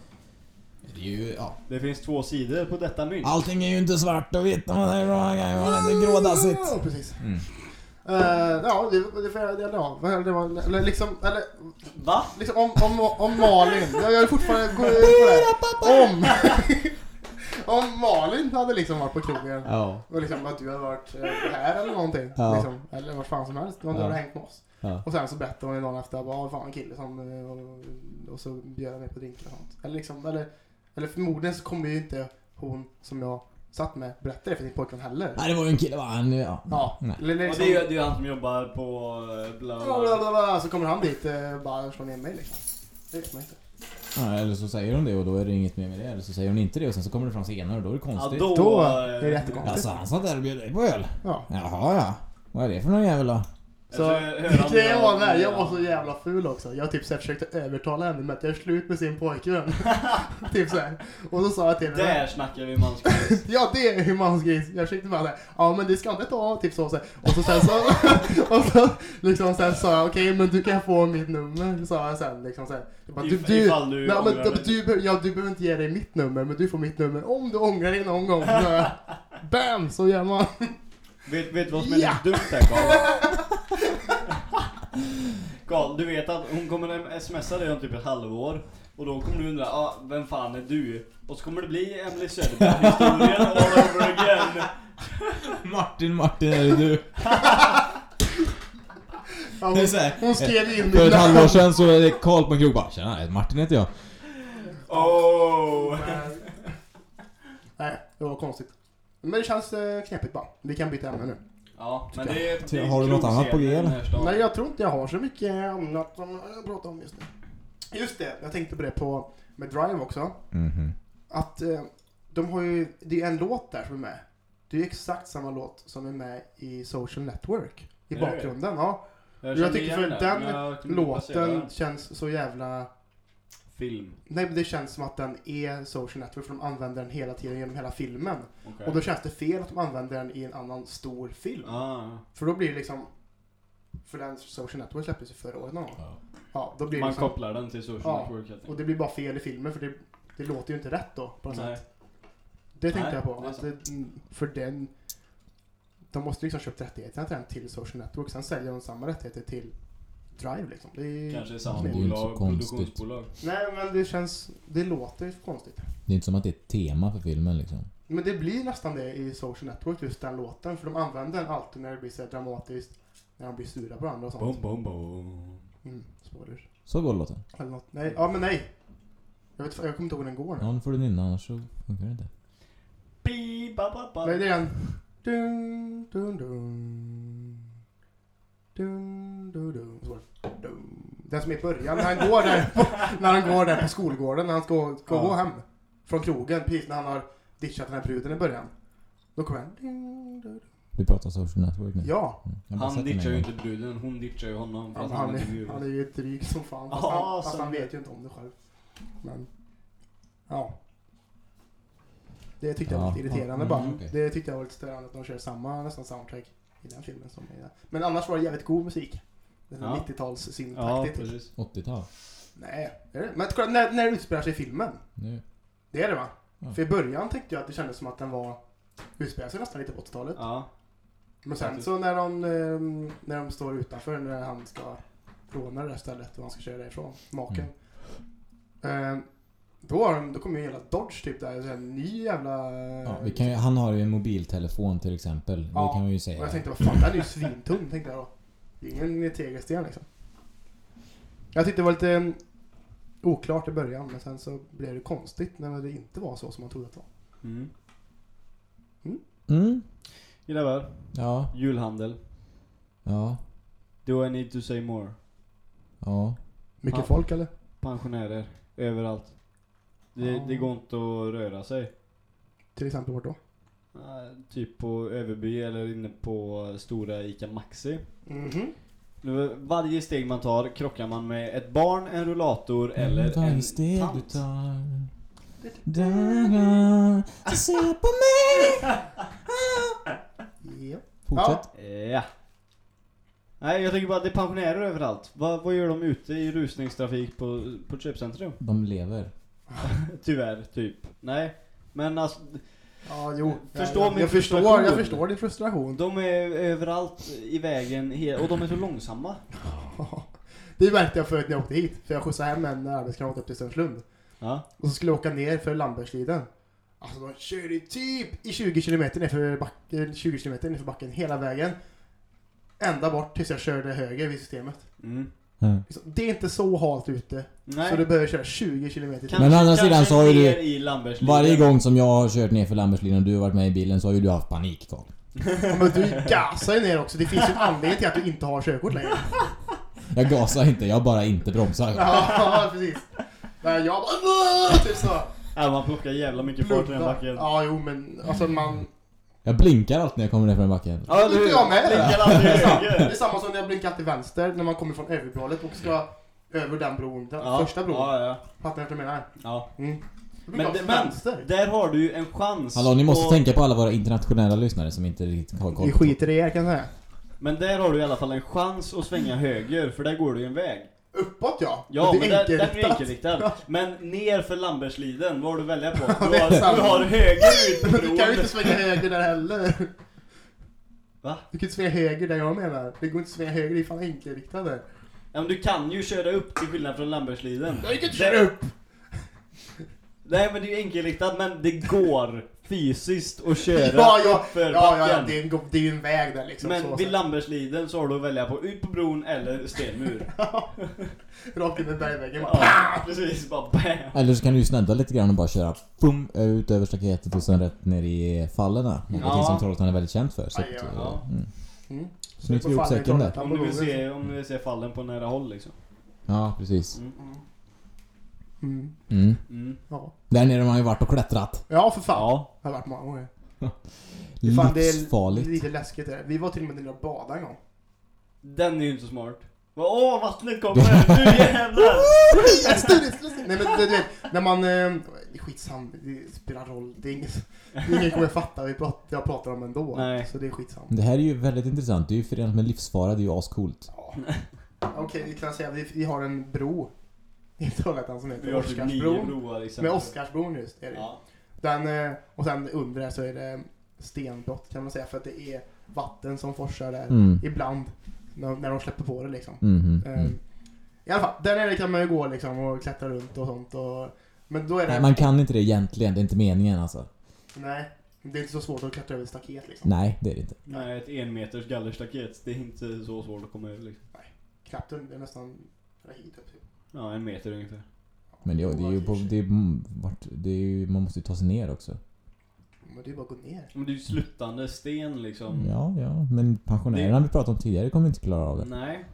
Det är ju, ja. Det finns två sidor på detta mynt. Allting är ju inte svart och vitt. Man det är lite grådassigt. Ja, precis. Mm. Eh, ja, det, det, det, det, ja, vad- det var, eller liksom, eller Va? liksom om, om, om Malin, jag, jag är fortfarande går på det. Om, Om Malin hade liksom varit på krogen Ja. och liksom att du hade varit eh, här eller någonting. Ja. Liksom, eller vart fan som helst. Om du Ja. hade hängt med oss. Ja. Och sen så berättade hon ju dagen efter att var fan en kille som eh, och, och så bjöd jag mig på drinkar och sånt. Eller liksom, eller, eller förmodligen så kommer ju inte hon som jag satt med berätta det för din pojkvän heller. Nej, det var ju en kille va? Han, ja. Ja. Nej. Eller Och liksom, det är ju det är ju han som jobbar på eh, bla bla, bla bla, bla. så kommer han dit eh, bara slår ner mig liksom. Det vet man inte. Ja, eller så säger hon det och då är det inget mer med det. Eller så säger hon inte det och sen så kommer det fram senare och då är det Ja, konstigt. då, Då eh, är det jättekonstigt. Alltså han satt där och bjöd dig på öl? Ja. Jaha ja. Vad är det för någon jävel då? Så jag hör han det var där, jag var så jävla ful också. Jag typ så här försökte övertala henne med att jag är slut med sin pojkvän. typ så här. Och så sa jag till henne. Där snackar vi mansgris. Ja det är hur man ska Jag försökte bara säga, ja men det ska inte ta, typ så. så. Och så sen så, och så liksom sen sa jag, okej men du kan få mitt nummer, sa jag sen liksom så här. Jag bara, du, If- du, ifall du nej, men, du, du, ja, du behöver inte ge dig mitt nummer, men du får mitt nummer om du ångrar dig någon gång. Så Bam! Så gör man. Vet, vet du vad som är Ja. lite dumt där Karl? Karl, du vet att hon kommer smsa dig om typ ett halvår. Och då kommer du undra, ah, vem fan är du? Och så kommer det bli Emily Söderberg-historien all over again. Martin, Martin är det du? Ja, Det är hon, så här, hon skrev in För ett halvår sedan så är det Karl på en krog bara Tjena, Martin heter jag. Oh. Nej, det var konstigt. Men det känns eh, knepigt bara. Vi kan byta ämne nu. Ja, men det är... det är Har du något annat på G, eller? här. Nej, jag tror inte jag har så mycket annat som jag pratar om just nu. Just det, jag tänkte på det på med Drive också. Mhm. Att eh, de har ju, det är en låt där som är med. Det är exakt samma låt som är med i Social Network. I Är det? bakgrunden, ja. Jag, känner tycker för den jag låten känns så jävla... Film. Nej men det känns som att den är Social Network för de använder den hela tiden genom hela filmen. Okej. Och då känns det fel att de använder den i en annan stor film. Ah. För då blir det liksom... För den Social Network släpptes ju förra året någon gång. Ja. Ja, då blir Man liksom, kopplar den till social Ja, network helt Och det blir bara fel i filmen för det, det låter ju inte rätt då på något Nej. sätt. Det tänkte Nej, jag på. Att det, mm, för den... De måste liksom köpt rättigheterna till den till Social Network. Sen säljer de samma rättigheter till Drive liksom. Det är, Kanske samma det är så bolag, konstigt. produktionsbolag. Nej men det känns... Det låter ju konstigt. Det är inte som att det är ett tema för filmen liksom. Men det blir nästan det i Social Network, just den låten. För de använder den alltid när det blir så här dramatiskt. När de blir sura på varandra och sånt. Bom, bom, bom. Mm, spoilers. Så går låten. Eller något. Nej, ja men nej. Jag, vet, jag kommer inte ihåg hur den går nu. Ja, nu får du nynna annars så funkar det inte. Bi, ba, ba, ba. Nej, det är den. Dun, dun, dun. Dun, dun, dun. Så. Dun. Den som är i början, när han går där på, när han går där på skolgården, när han ska, ska Ja. gå hem. Från krogen, precis när han har ditchat den här bruden i början. Då kommer han. Dun, dun, dun. Du pratar social network nu. Ja, Mm. Han ditchar ju inte bruden, hon ditchar ju honom för han, han är, han är ju dryg som fan. Fast, Ja, han, fast han vet ju inte om det själv. Men, ja. Det tyckte jag var Ja. lite irriterande Mm, bara. okej. Det tyckte jag var lite störande att de kör samma nästan soundtrack i den filmen som i den. Men annars var det jävligt god musik. Den Ja. 90-tals Ja, syntaktigt. precis. 80-tal. Nej, är det? Men kolla, när, när det utspelar sig i filmen. Nu. Det är det va? Ja. För i början tänkte jag att det kändes som att den var utspelar sig nästan lite på 80-talet. Ja. Men sen så när de, ehm, när de står utanför när han ska råna det där stället och han ska köra därifrån, maken. Ehm, då, har de, då kommer ju jävla Dodge typ där, en ny jävla... Ja, vi kan ju, han har ju en mobiltelefon till exempel. Ja, Det kan vi ju Och säga. jag tänkte, vad fan, den är ju svintung, tänkte jag då. Det är ingen tegelsten liksom. Jag tyckte det var lite mm, oklart i början, men sen så blev det konstigt när det inte var så som man trodde att det var. Mm. Mm. Grabbar, Ja. julhandel. Ja. Do I need to say more? Ja. Mycket Ja. folk eller? Pensionärer, överallt. Det, Ja. det går inte att röra sig. Till exempel vart då? Eh, typ på Överby eller inne på stora ICA Maxi. Mhm. Nu, Varje steg man tar krockar man med ett barn, en rullator eller en steg du tant. tar. Dagar, så se på mig. Ja. Fortsätt. Ja. Nej, jag tänker bara att det är pensionärer överallt. Vad, vad gör de ute i rusningstrafik på, på ett köpcentrum? De lever. Tyvärr, typ. Nej, men alltså, Ja, jo. Förstå jag, min jag, förstår, jag förstår din frustration. de är överallt i vägen och de är så långsamma. Det märkte jag förut när jag åkte hit. För jag skjutsade hem en arbetskamrat upp till Strömslund. Ja. Och så skulle jag åka ner för Lambertsliden. Alltså de körde typ i 20 km nerför backen, 20 km nerför backen hela vägen. Ända bort tills jag körde höger vid systemet. Mm. Mm. Det är inte så halt ute. Nej. Så du behöver köra 20 km till. Kanske- Men å andra sidan så har ju du-. Varje gång som jag har kört ner för Lambertslinen och du har varit med i bilen så har ju du haft panik Carl. Ja, Men du gasar ju ner också. Det finns ju en anledning till att du inte har körkort längre. Jag gasar inte, jag bara inte bromsar. Ja, precis. Nej, jag bara... Typ så. Ja, man plockar jävla mycket fart i den backen. Ja, jo men alltså man... Jag blinkar alltid när jag kommer ner för en backe. Ja, Inte jag med. Blinkar alltid Det är samma- höger. det är samma som när jag blinkar till vänster när man kommer från Överbrålet och ska över den bron, den första bron. Ja, ja. Fattar du vad jag menar? ja. Mm. Då Men, det, jag till men vänster. där har du ju en chans. Hallå, ni måste Och- tänka på alla våra internationella lyssnare som inte riktigt har koll Vi på skiter i er kan jag säga. Men där har du i alla fall en chans att svänga höger, för där går det ju en väg. Uppåt ja. Ja, det men är där, där är enkelriktat. enkelriktad. Men ner för Lambertsliden, vad har du att välja på? Ja, Du det har, du har höger ut Men du kan ju inte svänga höger där heller. Va? Du kan inte svänga höger där jag menar. Det går inte att svänga höger, det är fan enkelriktat där. Ja, men du kan ju köra upp till skillnad från Lambertsliden. Jag kan inte köra upp! Nej men det är ju enkelriktat, men det går fysiskt att köra Ja, ja, för ja, ja, backen. ja, det är en, det är ju en väg där liksom. men så, vid. Lambertsliden så har du att välja på ut på bron eller stenmur. Rakt in i bergväggen. ja, precis, bara bam. Eller så kan du ju snedda lite grann och bara köra pum, ut över staketet och sen rätt ner i fallerna. Någonting Ja. som Trollhättan är väldigt känt för. Så att, Aj, ja, ja. mm. Mm. Fallen i säcken där. Om på du, vill se, om du vill se fallen på nära håll liksom. Ja, precis. Mm. Mm. Mm. Mm. Ja. Där nere har man ju varit och klättrat. ja, för fan. Ja. Jag har varit många gånger. Fan, det är Livsfarligt. lite läskigt det. Vi var till och med nere och badade en gång. Den är ju inte så smart. Åh, vattnet kommer! Nu jävlar! Nej men du, vet, när man... Eh, skitsam, det spelar roll. Det är inget, ingen kommer fatta vi pratar, jag pratar om ändå. Nej. Så det är skitsam. Det här är ju väldigt intressant. Det är ju förenat med livsfara. Det är ju ascoolt. Ja. Okej, vi kan säga vi, vi har en bro i Trollhättan som Vi heter har typ nio Oskarsbron. broar liksom. Med Oskarsbron just, är det. Ja. Den, eh, och sen under där så är det stenbrott kan man säga för att det är vatten som forsar där. Mm. Ibland. När, när de släpper på det liksom. Eh, mm. I alla fall, där nere kan man ju gå liksom och klättra runt och sånt och... Men då är det... Nej, man kan inte det egentligen. Det är inte meningen alltså. Nej. Det är inte så svårt att klättra över ett staket liksom. Nej, det är det inte. Nej, ett en meters gallerstaket, det är inte så svårt att komma över liksom. Knappt under, nästan hit upp typ. Ja, en meter ungefär. Men det, det är ju på... Det är, mm, vart, det är ju, man måste ju ta sig ner också. Men det är bara att gå ner. Men det är ju sluttande sten liksom. Ja, ja. Men pensionärerna vi pratade om tidigare kommer inte klara av det. Nej.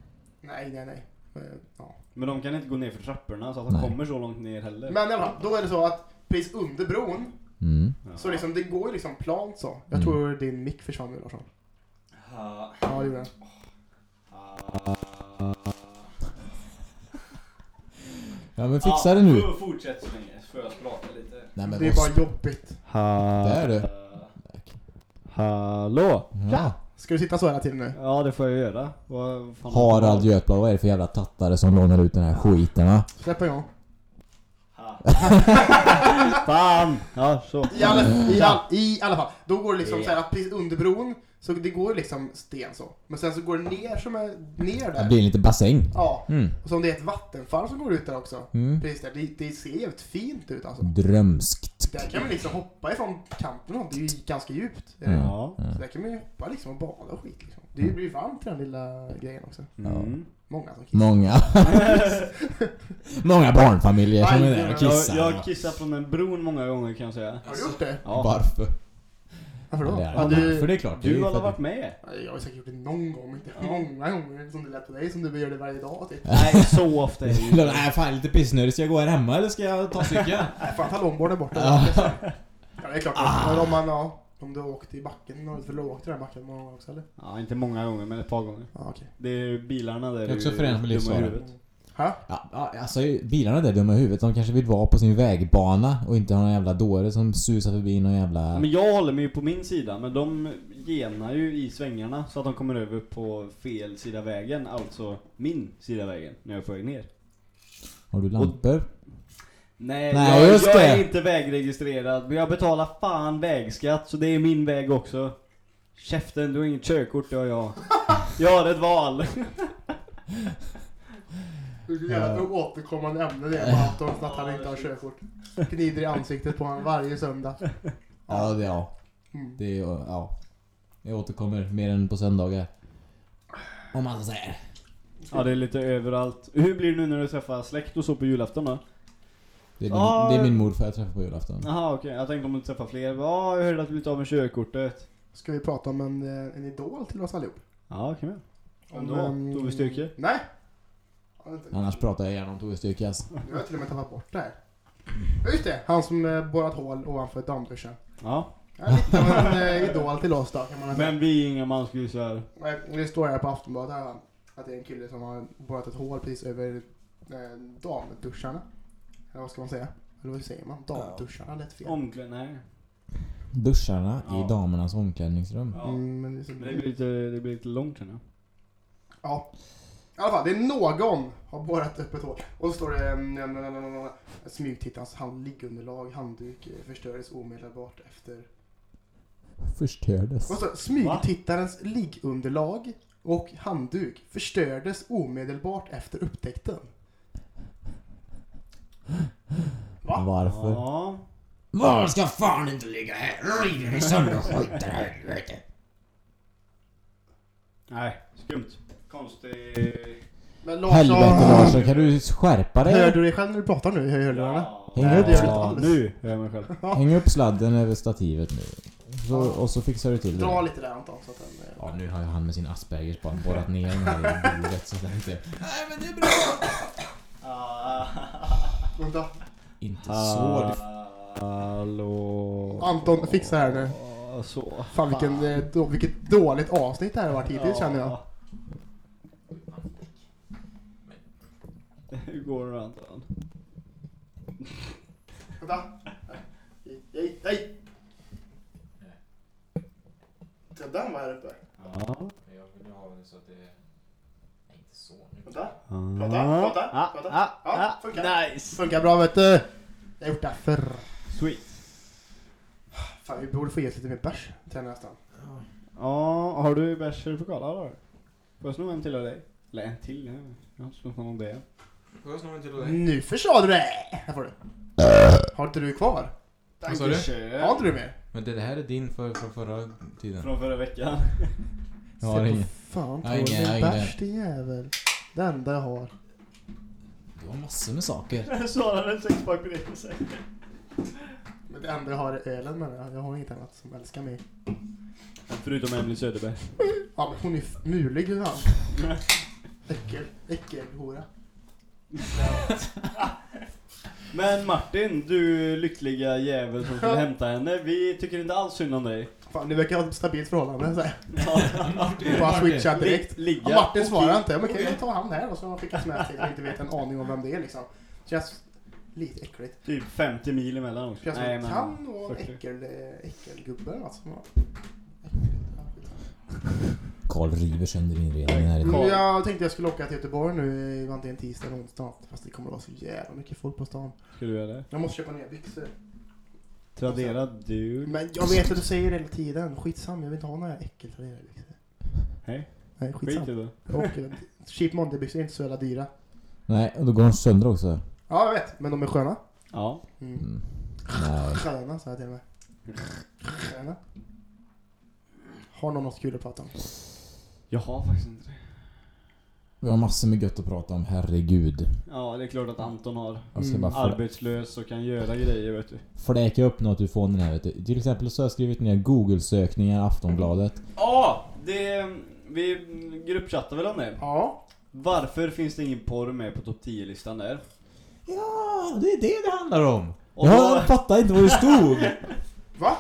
Nej, nej, nej. Eh, Ja. Men de kan inte gå ner för trapporna så att de Nej. kommer så långt ner heller. Men i alla fall, då är det så att precis under bron Mm. Ja. så liksom, det går ju liksom plant så. Jag Mm. tror din mick försvann nu Larsson. Ja, det gjorde den. ha. Ja, men fixa det nu. Ja, fortsätt så länge, så får jag prata lite. Nej, men Det är vad- bara jobbigt. Det är det. Hallå? Ja. Ska du sitta så hela tiden nu? Ja, det får jag göra. Vad fan Harald Götblad, vad är det för jävla tattare som lånar ut den här skiten va? Släpp igång. Fan! Ja, så. I alla, i, all, I alla fall, då går det liksom Ja. så här att precis under bron, så det går liksom sten så. Men sen så går det ner som är ner Det där. blir en liten bassäng. Ja. Mm. Och så om det är ett vattenfall som går ut där också. Mm. Precis där. Det, det ser jävligt fint ut alltså. Drömskt. Där kan man liksom hoppa ifrån kanten och det är ju ganska djupt. det. Mm. Ja. Så där kan man ju hoppa liksom och bada och skit liksom. Det blir ju varmt i den lilla grejen också. Mm. Många som kissar. Många. Många barnfamiljer som är där och Jag, kissar. jag har kissat från en bron många gånger kan jag säga. Har du gjort det? Ja. Varför? Varför då? Ja, du, För det är klart. det är Du har väl varit med? jag har säkert gjort det någon gång, inte Ja. många gånger som det lät på dig som du gör det varje dag typ. Nej, så ofta är det Nej fan, lite pissnödig. Ska jag gå här hemma eller ska jag ta cykeln? Nej fan, ta longboarden bort det. Ja. Det är klart. Men om man, ja, om du har åkt i backen, har du för lågt i den backen många gånger också eller? Ja, inte många gånger, men ett par gånger. Ja, okej. Det är ju bilarna där Det är också förenat med livsfara. Ha? Ja, alltså bilarna där dumma i huvudet. De kanske vill vara på sin vägbana och inte ha någon jävla dåre som susar förbi någon jävla... Men jag håller mig ju på min sida, men de genar ju i svängarna så att de kommer över på fel sida vägen, alltså min sida vägen, när jag är på väg ner. Har du lampor? Nej, Nej, jag, jag är inte vägregistrerad, men jag betalar fan vägskatt, så det är min väg också. Käften, du har inget körkort, det har jag. Jag har ett val. Det är jävla återkommande ämne det är på Anton att han inte har körkort. Gnider i ansiktet på honom varje söndag. Ja, det, ja. Mm. Det, är- ja. Det återkommer mer än på söndagar. Om man säger. Ja, det är lite överallt. Hur blir det nu när du träffar släkt och så på julafton då? Det är, din, Ja. det är min morfar jag träffar på julafton. Jaha, okej. Jag tänkte om du träffar fler. Ja, jag hörde att du blivit av med körkortet. Ska vi prata om en, eh, en idol till oss allihop? Ja, okej med. Vem då? en- Tove Styrke? Nej. Annars pratar jag gärna om Tove Styrkas. Nu har jag till och med tappat bort det här. Ja, just det. Han som eh, borrat hål ovanför damduschen. Ja. Ja, lite av en eh, idol till oss då kan man säga. Men vi är inga mansgrisar. Nej, Det står här på Aftonbladet här, att det är en kille som har borrat ett hål precis över eh, damduscharna. Eller vad ska man säga? Eller vad säger man? Damduscharna lät fel. Omkläd... Nej. Duscharna Ja. i damernas omklädningsrum. Ja. Mm, men det är så... Men det blir lite, det blir lite långt känner jag. Ja. I alla fall, det är någon har borrat upp ett hål. Och så står det mm, smygtittarens hand, liggunderlag, handduk eh, förstördes omedelbart efter. Förstördes. Står det? Smygtittarens liggunderlag och handduk förstördes omedelbart efter upptäckten. Va? Varför? Ja. Var ska fan inte ligga här? River dig sönder skiten helvete. Nej, skumt. Konstig... Men Larsson, Helvete Larsson, kan du skärpa hör dig? du dig själv när du pratar nu i hörlurarna? Häng Nej, upp, det gör du inte alls. nu hör jag mig själv. häng upp sladden över stativet nu. Så, och så fixar du till Dra det. lite där Anton så att den... Ja, nu har ju han med sin Aspergers bara borrat ner den här i bordet så att den inte... Nej men det är bra! Vänta. Inte så. Det Hallå... Anton, fixa här nu. Ja, Så. Fan vilken, eh, då, vilket dåligt avsnitt det här har varit hittills känner jag. Hur går det då Anton? Vänta. Nej, nej! Ja, den var här uppe. Ja. Jag vill ha det så att det... Nej, inte så nu. Vänta. Prata, prata, prata. Ja, funkar. Nice! Funkar bra vet du. Jag har gjort det här förr. Sweet. Fan vi borde få i oss lite mer bärs till nästan. Ja, har du bärs eller pokal? Ja, det har du. Får jag sno en till av dig? Eller en till? ja. Jag har inte snott någon av det. Jag till Nu försade du det! Här får du. Har inte du kvar? Vad sa du? Har inte du mer? Men det här är din för, från förra tiden. Från förra veckan. Jag har ingen. Fan, Jag ta har ingen, jag har ingen. bärs din jävel. Det enda jag har. Du har massor med saker. Sara en sexpack på det sig. Men det enda jag har är ölen med jag. Jag har inget annat som älskar mig. Förutom Emily Söderberg. Ja men hon är f- mulig hur han. Äckel, äckel hora. Men Martin, du lyckliga jävel som skulle hämta henne. Vi tycker inte alls synd om dig. Fan, ni verkar ha ett stabilt förhållande så här. Ja, Bara switcha direkt. Ligga. Martin svarar inte. Men kan ju ta han här och så skickas med till och inte vet en aning om vem det är liksom. Känns lite äckligt. Typ 50 mil emellan också. Känns som Nej, men- kan vara en 40. äckel, äckelgubbe alltså. Ja, Karl river sönder inredningen här Mm, idag. Jag tänkte jag skulle åka till Göteborg nu antingen tisdag eller onsdag. Fast det kommer att vara så jävla mycket folk på stan. Ska du göra det? Jag måste köpa nya byxor. Tradera du. Men jag vet att du säger det hela tiden. Skitsam, jag vill inte ha några äckeltraderade byxor. Hej. Nej, Skit i skitsam. det. Och eh, Cheap Monday-byxor är inte så jävla dyra. Nej, och då går de sönder också. Ja, jag vet. Men de är sköna. Ja. Mm. Mm. Nej. Sköna, sa jag till och med. Sköna. Har någon något kul att prata om? Jag har faktiskt inte det. Vi har massor med gött att prata om, herregud. Ja, det är klart att Anton har. Mm. Arbetslös och kan göra grejer vet du. fläka upp något ur fonden här vet du. Till exempel så har jag skrivit ner Google-sökningar Aftonbladet. Ja, det... Vi gruppchattar väl om det. Ja. Varför finns det ingen porr med på topp 10-listan där? Ja, det är det det handlar om. Och jag då- fattar inte vad det stod. Va?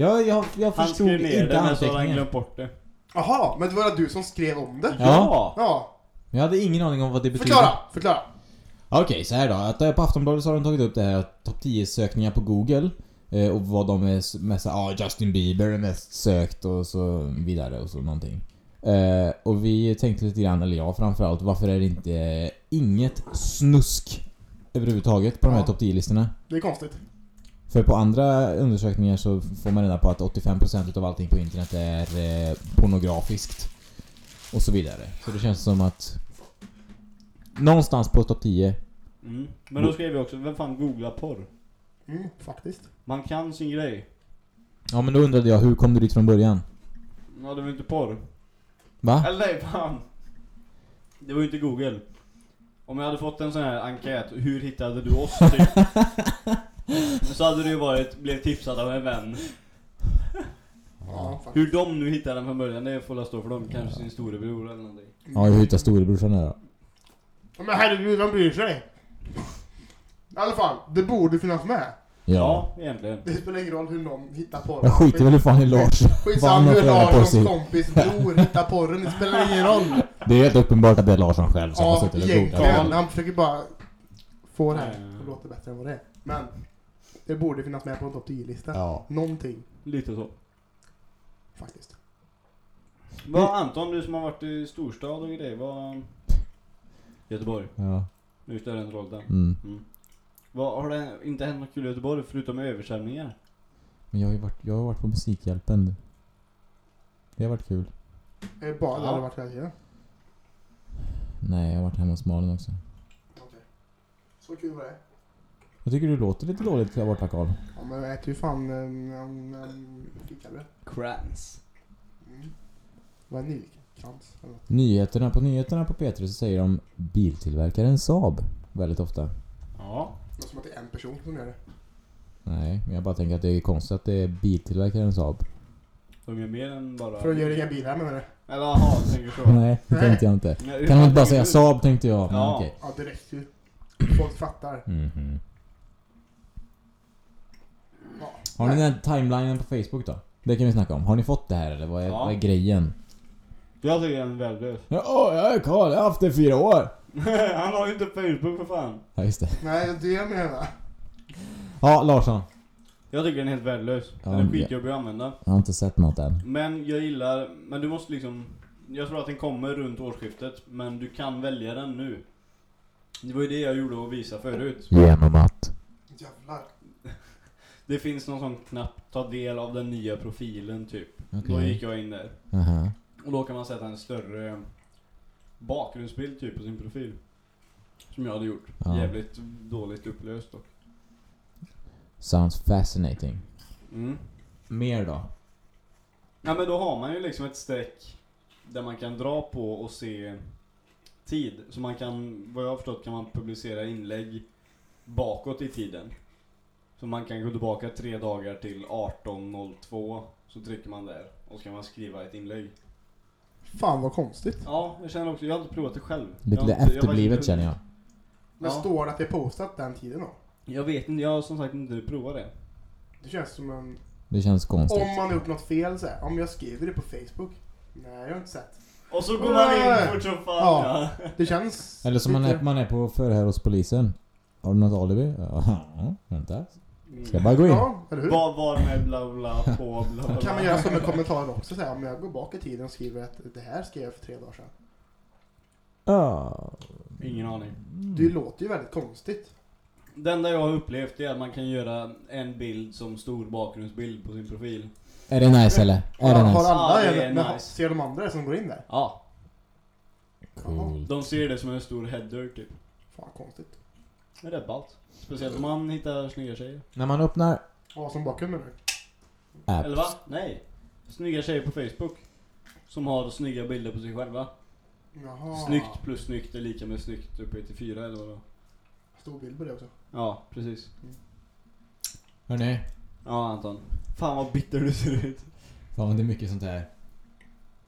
Jag, jag, jag Han förstod skrev ner inte det men så har han anteckningen. glömt bort det. Jaha, men det var du som skrev om det? Ja. Ja. Jag hade ingen aning om vad det betyder. Förklara, förklara. Okej, så här då. Att eh, på Aftonbladet så har de tagit upp det här topp 10 sökningar på Google. Eh, och vad de är s- mest ja ah, Justin Bieber är mest sökt och så vidare och så någonting. Eh, och vi tänkte lite grann, eller jag framförallt, varför är det inte eh, inget snusk överhuvudtaget på de här Ja. topp 10-listorna? Det är konstigt. För på andra undersökningar så får man reda på att 85% utav allting på internet är eh, pornografiskt. Och så vidare. Så det känns som att någonstans på topp 10. Mm. Men då skrev jag också, vem fan googlar porr? Mm, faktiskt. Man kan sin grej. Ja men då undrade jag, hur kom du dit från början? Ja, det var inte porr. Va? Eller nej, fan. Det var ju inte google. Om jag hade fått en sån här enkät, hur hittade du oss typ? så hade det ju varit, blev tipsad av en vän. Ja. Hur de nu hittade den från början, det får väl stå för dem. Kanske sin storebror eller någonting. Ja, hur hittade storebrorsan det då? Ja, Men herregud, vem bryr sig? I alla fall, det borde finnas med. Ja. Ja, egentligen. Det spelar ingen roll hur någon hittar porren. Jag skiter väl i fan i Lars. Vad han Skitsamma har hur för jävla Larssons kompis bror hittar porren, det spelar ingen roll. Det är helt uppenbart att det är Larsson själv som har Ja, suttit och egentligen. googlat. Han försöker bara få det här att låta bättre än vad det är. Men det borde finnas med på en topp 10-lista. Ja. Någonting, Lite så. faktiskt. Vad Anton, du som har varit i storstad och grejer, vad... Göteborg. Ja. Nu är större än Trollhättan. Mm. Mm. Vad, har det inte hänt något kul i Göteborg förutom översvämningar? Men jag har ju varit, jag har varit på Musikhjälpen. Det har varit kul. Det är bara där Ja. det har varit hela tiden. Nej, jag har varit hemma hos Malin också. Okej. Så kul var det. Jag tycker du låter lite dåligt där borta Karl. Ja men jag äter ju fan en, en, en fikabröd. Krans. Mm. Vaniljkrans eller något. Nyheterna, på nyheterna på P3 så säger de biltillverkaren Saab väldigt ofta. Ja. Det är som att det är en person som gör det. Nej, men jag bara tänker att det är konstigt att det är biltillverkaren Saab. De gör mer än bara... För de gör inga bilar menar du? Eller jaha, du tänker så. Nej, det Nej. tänkte jag inte. Nej, Kan man inte bara säga du? Saab tänkte jag. Men Ja. okej. Ja det räcker ju. Folk fattar. Mhm. Ja. Har ni den här timelinen på Facebook då? Det kan vi snacka om. Har ni fått det här eller vad är, Ja. vad är grejen? Jag tycker den är värdelös. Ja, jag är Karl, jag har haft det i fyra år. Han har ju inte Facebook för fan. Ja, just det. Nej, det jag menar. Ja, Larsson. Jag tycker den är helt värdelös. Ja, Den är men- skitjobbig att använda. Jag har inte sett något än. Men jag gillar, men du måste liksom Jag tror att den kommer runt årsskiftet, men du kan välja den nu. Det var ju det jag gjorde och visa förut. Genom att. Jävlar. Det finns någon sån knapp, ta del av den nya profilen typ. Då Okej. gick jag in där. Aha. Och då kan man sätta en större bakgrundsbild typ på sin profil. Som jag hade gjort. Ja. Jävligt dåligt upplöst dock. Sounds fascinating. Mm. Mer då? Ja men då har man ju liksom ett streck där man kan dra på och se tid. Så man kan, vad jag har förstått kan man publicera inlägg bakåt i tiden. Så man kan gå tillbaka tre dagar till 18.02 så trycker man där och så kan man skriva ett inlägg. Fan vad konstigt. Ja, jag känner också, jag har inte provat det själv. Lite Jag har inte- jag efterblivet känner jag. Men Ja. står det att det är postat den tiden då? Jag vet inte, jag har som sagt inte provat det. Det känns som en... Det känns konstigt. Om man har gjort något fel så här. Om jag skriver det på Facebook. Nej, jag har inte sett. Och så går man in fort som fan Ja. ja. Det känns... Eller som man lite- är, man är på förhör hos polisen. Har du något alibi? Ja, vänta. Ska jag bara gå in? Ja, eller hur? Var, var med bla bla på bla bla. Kan man göra som en kommentar också så här, om jag går bak i tiden och skriver att det här skrev jag för tre dagar sedan. Ja. Ingen aning. Det låter ju väldigt konstigt. Det enda jag har upplevt är att man kan göra en bild som stor bakgrundsbild på sin profil. Är det nice eller? Är det har nice? alla Ja, det är nice. Ser de andra som går in där? Ja, Cool. de ser det som en stor header typ. Fan konstigt. Men det är ballt. Speciellt om man hittar snygga tjejer. När man öppnar Ja, som bakgrund menar du? apps. Eller va? Nej. Snygga tjejer på Facebook. Som har snygga bilder på sig själva. Jaha. Snyggt plus snyggt är lika med snyggt uppe till fyra eller vad Stor bild på det också. Ja, precis. Hörni. Ja Anton. Fan vad bitter du ser ut. Fan det är mycket sånt här.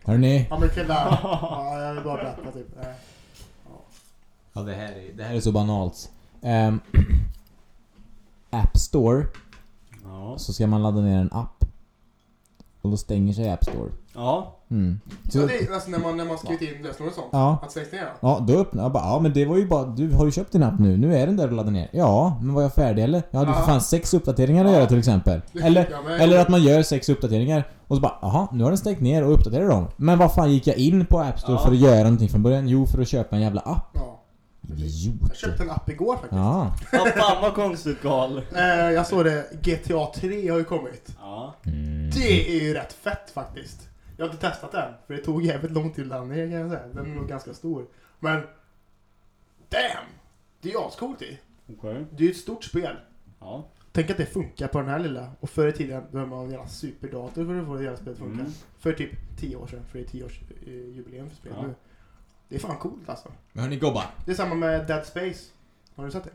Hörni. Ja men killar. ja, jag vill bara berätta typ. Nej. Ja det här är, det här är så banalt. Ehm, App Store. Ja. Så ska man ladda ner en app. Och då stänger sig App Store. Ja. Mm. Så Så, det är alltså när man, när man skrivit in lösenord och sånt? ja. Att stängs ner? Ja, då öppnar jag bara, ja men det var ju bara, du har ju köpt din app nu, nu är den där och laddar ner. Ja, men var jag färdig eller? Ja, du får Ja. fan sex uppdateringar att Ja. göra till exempel. Eller, med. eller att man gör sex uppdateringar och så bara, jaha, nu har den stängt ner och uppdaterar dem. Men vad fan gick jag in på App Store Ja. för att göra någonting från början? Jo, för att köpa en jävla app. Idiot. Jag köpte en app igår faktiskt. Ja. Ja fan vad konstigt Karl. Eh, jag såg det, GTA 3 har ju kommit. Ja. Mm. Det är ju rätt fett faktiskt. Jag har inte testat den, för det tog jävligt lång tid att ladda ner kan jag säga. Den är nog ganska stor. Men damn! Det är ju ascoolt i. Okej. Det är ju ett stort spel. Ja. Tänk att det funkar på den här lilla. Och förr i tiden behövde man en jävla superdator för att få det jävla spelet att funka. Mm. För typ 10 år sedan, för det är 10 års eh, jubileum för spelet Ja. nu. Det är fan coolt alltså. Men hörni gobbar. Det är samma med Dead Space. Har du sett det?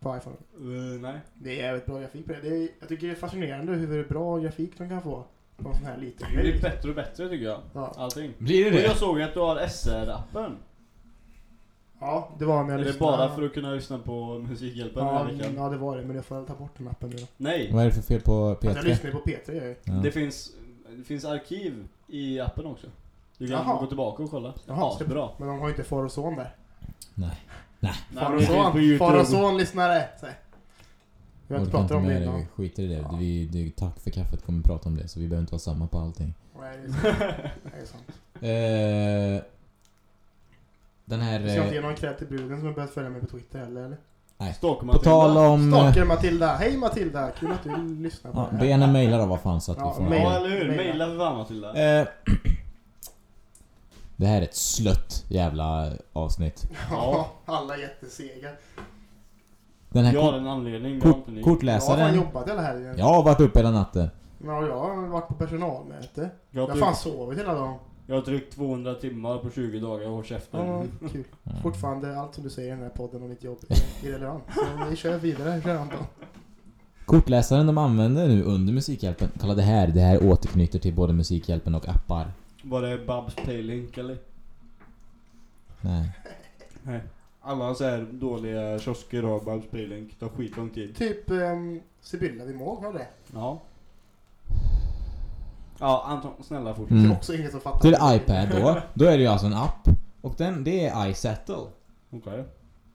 På iPhone. Eh, nej. Det är jävligt bra grafik på det. det är, jag tycker det är fascinerande hur bra grafik de kan få på en sån här liten Det blir bättre och bättre tycker jag. Ja. Allting. Blir det Och jag det? såg att du har SR-appen. ja, det var när jag Är det lyssnade. bara för att kunna lyssna på Musikhjälpen den ja, här veckan? ja, det var det. Men jag får ta bort den appen nu då. Nej. Vad är det för fel på Fast jag P3? lyssnar på P3 jag ju. Ja. Det finns, det finns arkiv i appen också. Du kan Jaha. gå tillbaka och kolla. Jaha, ska- Asbra. Men de har ju inte far och son där. Nej. Nej, Far och son, far och son lyssnare. Så. Vi har inte pratat om det innan. Vi skiter i det. Ja. Vi, det. Tack för kaffet kommer prata om det, så vi behöver inte vara samma på allting. Nej, det är sant. Det är sant. Eh, den här... Vi ska inte Eh, ge någon cred till bruden som har börjat följa mig på Twitter heller eller? Stalker på Matilda. tal om... eh, Stalker Matilda. Hej Matilda! Kul att du lyssnar på Ja, det be här. henne mejla då vad fan så att Ja, vi får... Ja, eller hur? Maila för fan Matilda. Eh, det här är ett slött jävla avsnitt. Ja, alla är jättesega. Den här Jag har kort, en anledning, det har kort, inte ni. Jag har fan jobbat hela helgen. Jag har varit uppe hela natten. Ja, jag har varit på personalmöte. Jag Jag har, har fan sovit hela dagen. jag har tryckt 200 timmar på 20 dagar, håll käften. Ja, kul. Fortfarande allt som du säger i den här podden om mitt jobb är irrelevant. Så vi kör vidare, kör Anton. Kortläsaren de använder nu under Musikhjälpen. Kolla det här. Det här återknyter till både Musikhjälpen och appar. Var det Babs Paylink eller? Nej. Nej. Alla så här dåliga kiosker har Babs Paylink. tar skitlång tid. Typ um, Sibylla vid mål har det. Ja. Ja, Anton, snälla fortsätt. Mm. Det är också ingen som fattar. Till iPad då. Då är det ju alltså en app. Och den, det är iSettle. Okej.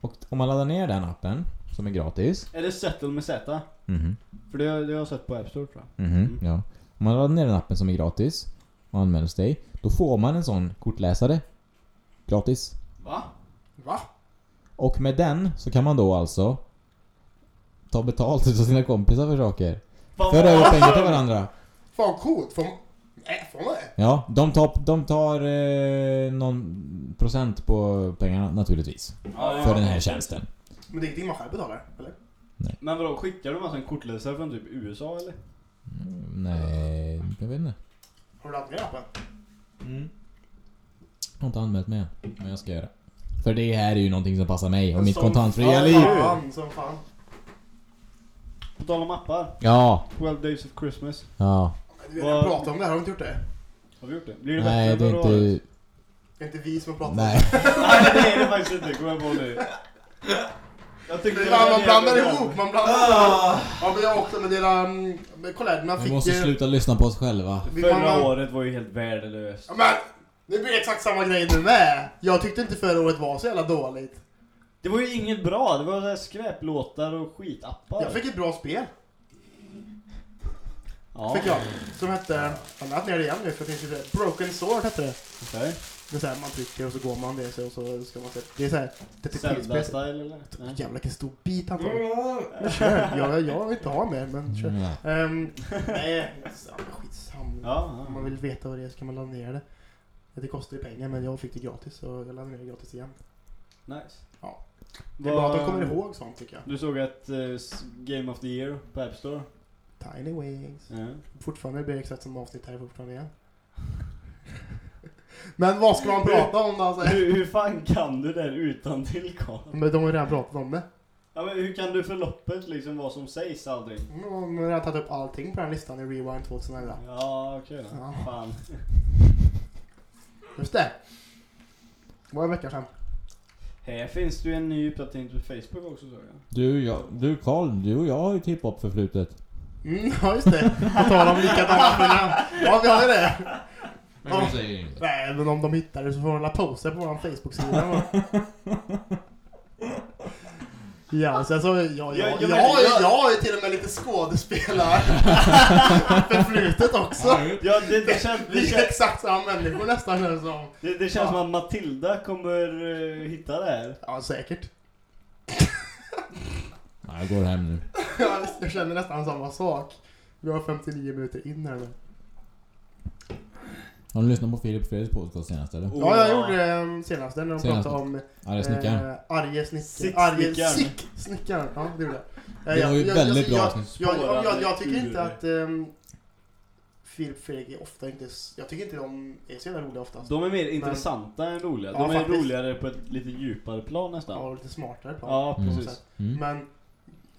Och om man laddar ner den appen, som är gratis. Är det Settle med Z? Mhm. För det, det har jag sett på App Store tror jag. Mhm, Mm. ja. Om man laddar ner den appen som är gratis och anmäler sig, då får man en sån kortläsare. Gratis. Va? Va? Och med den så kan man då alltså ta betalt av sina kompisar för saker. Föra över pengar till varandra. Fan coolt. Får man... Nej, får man det? Ja, de tar, de tar eh, någon procent på pengarna naturligtvis. Ja, ja. För den här tjänsten. Men det är ingenting man själv betalar, eller? Men vadå, skickar de alltså en kortläsare från typ USA eller? Mm, nej, jag vet inte. Har du laddat ner appen? Jag har inte anmält mig än, men jag ska göra. För det här är ju någonting som passar mig och mitt Som kontantfria fan, liv. Fan, som fan. På tal om appar. Ja, 12 Days of Christmas. ja. Du har redan pratat om det här, har du inte gjort det? Har vi gjort det? Blir det Nej, bättre det är än förra året? inte... Det är inte vi som har pratat Nej. om det. Nej, det är det faktiskt inte. Kommer jag på nu. Jag tyckte det var man blandar ihop, man blandar ihop. Ja, men jag också med dina... mm, Men kolla här, man Vi fick måste ju... sluta lyssna på oss själva. vi- Förra man- året var ju helt värdelöst. Ja, Men! Det blir exakt samma grej nu med. Jag tyckte inte förra året var så jävla dåligt. Det var ju inget bra. Det var så här skräplåtar och skitappar. Jag fick ett bra spel. Ja, Fick jag. Som hette... Jag lagt ner det igen nu för det finns ju. Broken Sword hette det. okej. Det är så här, man trycker och så går man det så och så ska man se. Det är så här detektivspel. Zelda-style eller? Nej. Jävlar vilken stor bit han tar. Men kör. Jag, jag vill inte ha mer men kör. Mm. Um, nej, skitsamma. skitsamma. Ja, Om ja. man vill veta vad det är så kan man ladda ner det. Det kostar ju pengar men jag fick det gratis så jag laddade ner det gratis igen. Nice. Ja. Det är bra att de kommer ihåg sånt tycker jag. Du såg ett eh, s- Game of the Year på App Store? Tiny Wings. Ja. Fortfarande blir det exakt som avsnitt här fortfarande igen. Men vad ska man prata om då? Alltså? Hur, hur fan kan du det där utan till Karl? Men de har ju redan pratat om det. Ja, men hur kan du förloppet liksom vad som sägs aldrig? De har redan tagit upp allting på den här listan i Rewind 2011. Ja, okej då. Ja. Fan. Just det. Det var en vecka sedan. Här finns det ju en ny uppdatering till Facebook också såg jag. Du, jag, du Karl, du och jag har ju hiphop förflutet. Mm, ja just det. På tal om likadana program. Ja vi har ju det. Men du säger inget. Nej men om de hittar det så får de la posta på vår Facebook-sida. Ja, sen så, ja, ja, Jag- jag, jag jag, vet- jag, jag- jag har ju till och med lite skådespelar förflutet också. Ja, det, det, känns, det, Vi är exakt samma människor nästan känns det som. det, det känns som att Matilda kommer uh, hitta det här. Ja, säkert. Ja, jag går hem nu. Ja, Jag känner nästan samma sak. Vi har 59 minuter in här nu. Har du lyssnat på Filip Fredriks podcast senast eller? Ja, jag ja. gjorde det um, senast när de Senaste. pratade om Arga snickaren. eh, Snickaren. Sick- snickaren. Sick Snickaren. Ja, det gjorde jag. Det var ju väldigt bra jag, avsnitt. jag, jag, jag, jag, tycker inte att um, Filip Fredrik är ofta inte... s- Jag tycker inte de är så jävla roliga oftast. De är mer intressanta än roliga. Ja, De är faktiskt. roligare på ett lite djupare plan nästan. Ja, lite smartare plan. Ja, Mm. precis. Mm. Men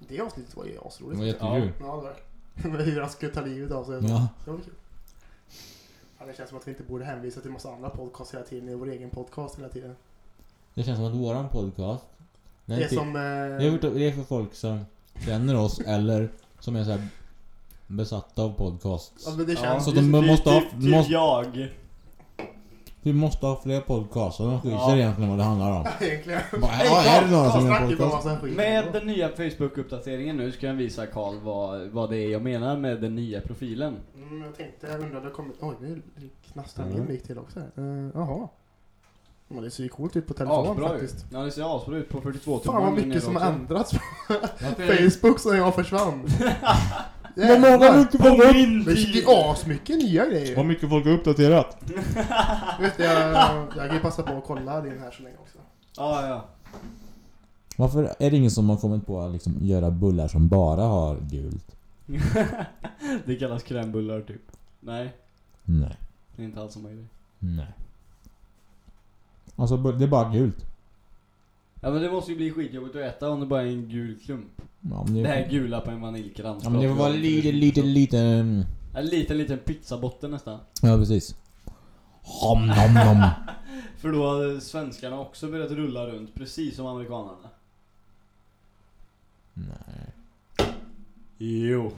det avsnittet var ju Det var asroligt. jättekul. Ja, det var det. Men Hur han skulle ta livet av sig. Ja. Det var kul. Ja, det känns som att vi inte borde hänvisa till massa andra podcasts hela tiden i vår egen podcast hela tiden. Det känns som att våran podcast... Den Det är, till, som... det, Eh, det är för folk som känner oss eller som är så här besatta av podcasts. ja, känns... Så typ- de måste ha- typ, typ måste- jag. Vi måste ha fler podcasts och de skiter Ja. egentligen vad det handlar om. Egentligen. Bara, ja, är det några som gör podcast? Med den nya Facebook-uppdateringen nu ska jag visa Karl vad, vad det är jag menar med den nya profilen. Mm, jag tänkte, jag undrar, det kommit... Oj, nu knastrar Mm. min mick till också här. Uh, jaha. Men det ser ju coolt ut på telefon Asbra faktiskt. ut. Ja det ser asbra ut på 42 Fan vad mycket som har ändrats på Facebook sen jag försvann. Men många mycket folk har upp- Det är asmycket nya grejer. Vad mycket folk har uppdaterat. Vet du, jag, jag kan ju passa på att kolla din här så länge också. Ja, ja. Varför är det ingen som har kommit på att liksom göra bullar som bara har gult? det kallas krämbullar typ. Nej, Nej. det är inte alls samma grej. Nej. Alltså det är bara gult. Ja men det måste ju bli skitjobbigt att äta om det bara är en gul klump. Ja, men det, Det här gula på en vaniljkrans. ja, men det var lite, lite, lite... mm, En liten, liten pizzabotten nästan. Ja, precis. Hom, nom, nom. För då hade svenskarna också börjat rulla runt, precis som amerikanerna. Nej. Jo.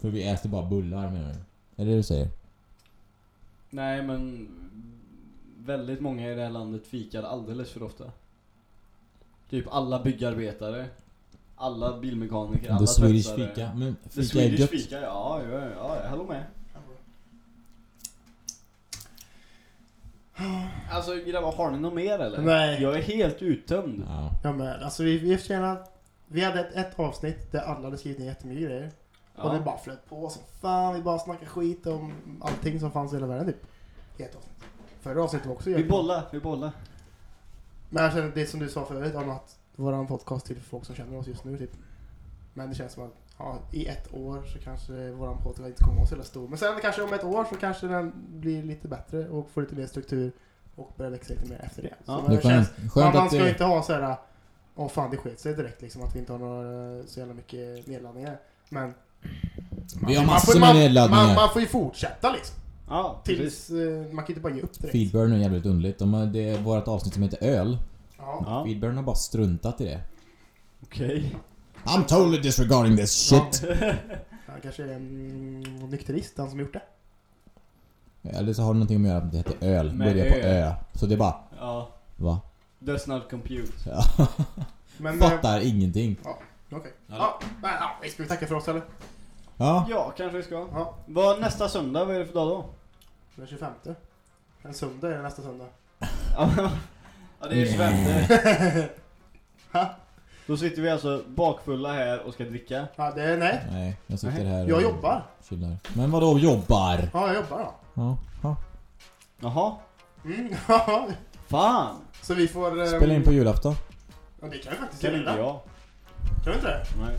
För vi äter bara bullar menar du? Är det det du säger? Nej men väldigt många i det här landet fikar alldeles för ofta. Typ alla byggarbetare, alla bilmekaniker, alla The Swedish fika. Men The fika är Swedish gött. fika, ja, ja, ja, jag håller med. Alltså grabbar, har ni något mer eller? Nej. Jag är helt uttömd. Ja. Ja men alltså vi, vi förtjänar... Vi hade ett, ett avsnitt där alla hade skrivit ner jättemycket grejer. Och det Ja. bara flöt på som fan. Vi bara snackade skit om allting som fanns i hela världen typ. I ett avsnitt. Förra avsnittet var också Vi jävligt- bollar, vi bollar. Men jag känner det som du sa förut om att våran podcast till folk som känner oss just nu typ. Men det känns som att ja, i ett år så kanske våran podcast inte kommer att vara så jävla stor. Men sen kanske om ett år så kanske den blir lite bättre och får lite mer struktur och börjar växa lite mer efter det. Ja, Det det känns, man, man ska det... inte ha så här. Åh fan det sket sig direkt liksom att vi inte har några så jävla mycket nedladdningar. Men Vi har man massor får- med man, nedladdningar. Man, man får ju fortsätta liksom. Ja. Tills eh, man kan inte bara ge upp direkt. Feedburn är jävligt underligt. De har, det är vårt avsnitt som heter öl. Ja. Ja, Feedburn har bara struntat i det. okej. I'm totally disregarding this shit. Han kanske är en nykterist han som gjort det. Eller så har det någonting med att det heter öl. Med Börjar på ö. ö. Så det är bara, Ja, va? does not compute. Ja. Men, eh, Fattar ingenting. Okej. Ja, nej, ja, vi ska vi tacka för oss eller? Ja. Ja, kanske vi ska. Ja, Vad nästa söndag, vad är det för dag då? Den 25. En söndag är det nästa söndag. ja, det är 25. Då sitter vi alltså bakfulla här och ska dricka. Ja, det är nej. Nej, jag sitter Nej, här Jag och jobbar. chillar. Men vadå jobbar? Ja, jag jobbar då. Ja. ja. Jaha, Mm, fan! så vi får... ehm, Spela in på julafton. Ja, det kan vi faktiskt Kan inte göra. jag. Kan vi inte det? Nej.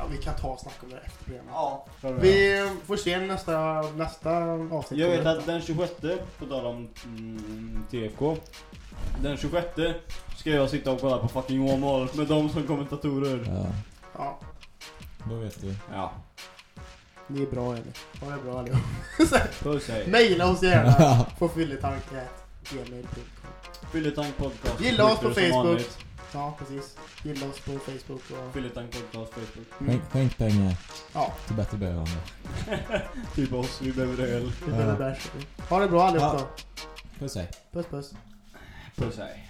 Ja, vi kan ta och snacka om det efter programmet. Ja, Vi får se nästa, nästa avsnitt. Jag vet att den 26, på tal om mm, TFK. Den 26 ska jag sitta och kolla på fucking Åmål med dem som kommentatorer. Ja, Ja, då vet du. Ja, ni är bra Emil. Ha det bra allihop. puss hej. Maila oss gärna på fylletank.gmail.com Fylletank podcast. Gilla oss på Twitter som Facebook. vanligt. Ja, precis. Gilla oss på Facebook och... Fylletank podcast Facebook. Skänk, skänk pengar Ja, till bättre behövande. Typ oss, vi behöver öl. vi behöver bärs. Ha det bra allihop Ja. Puss hej. Puss puss. Puss hej.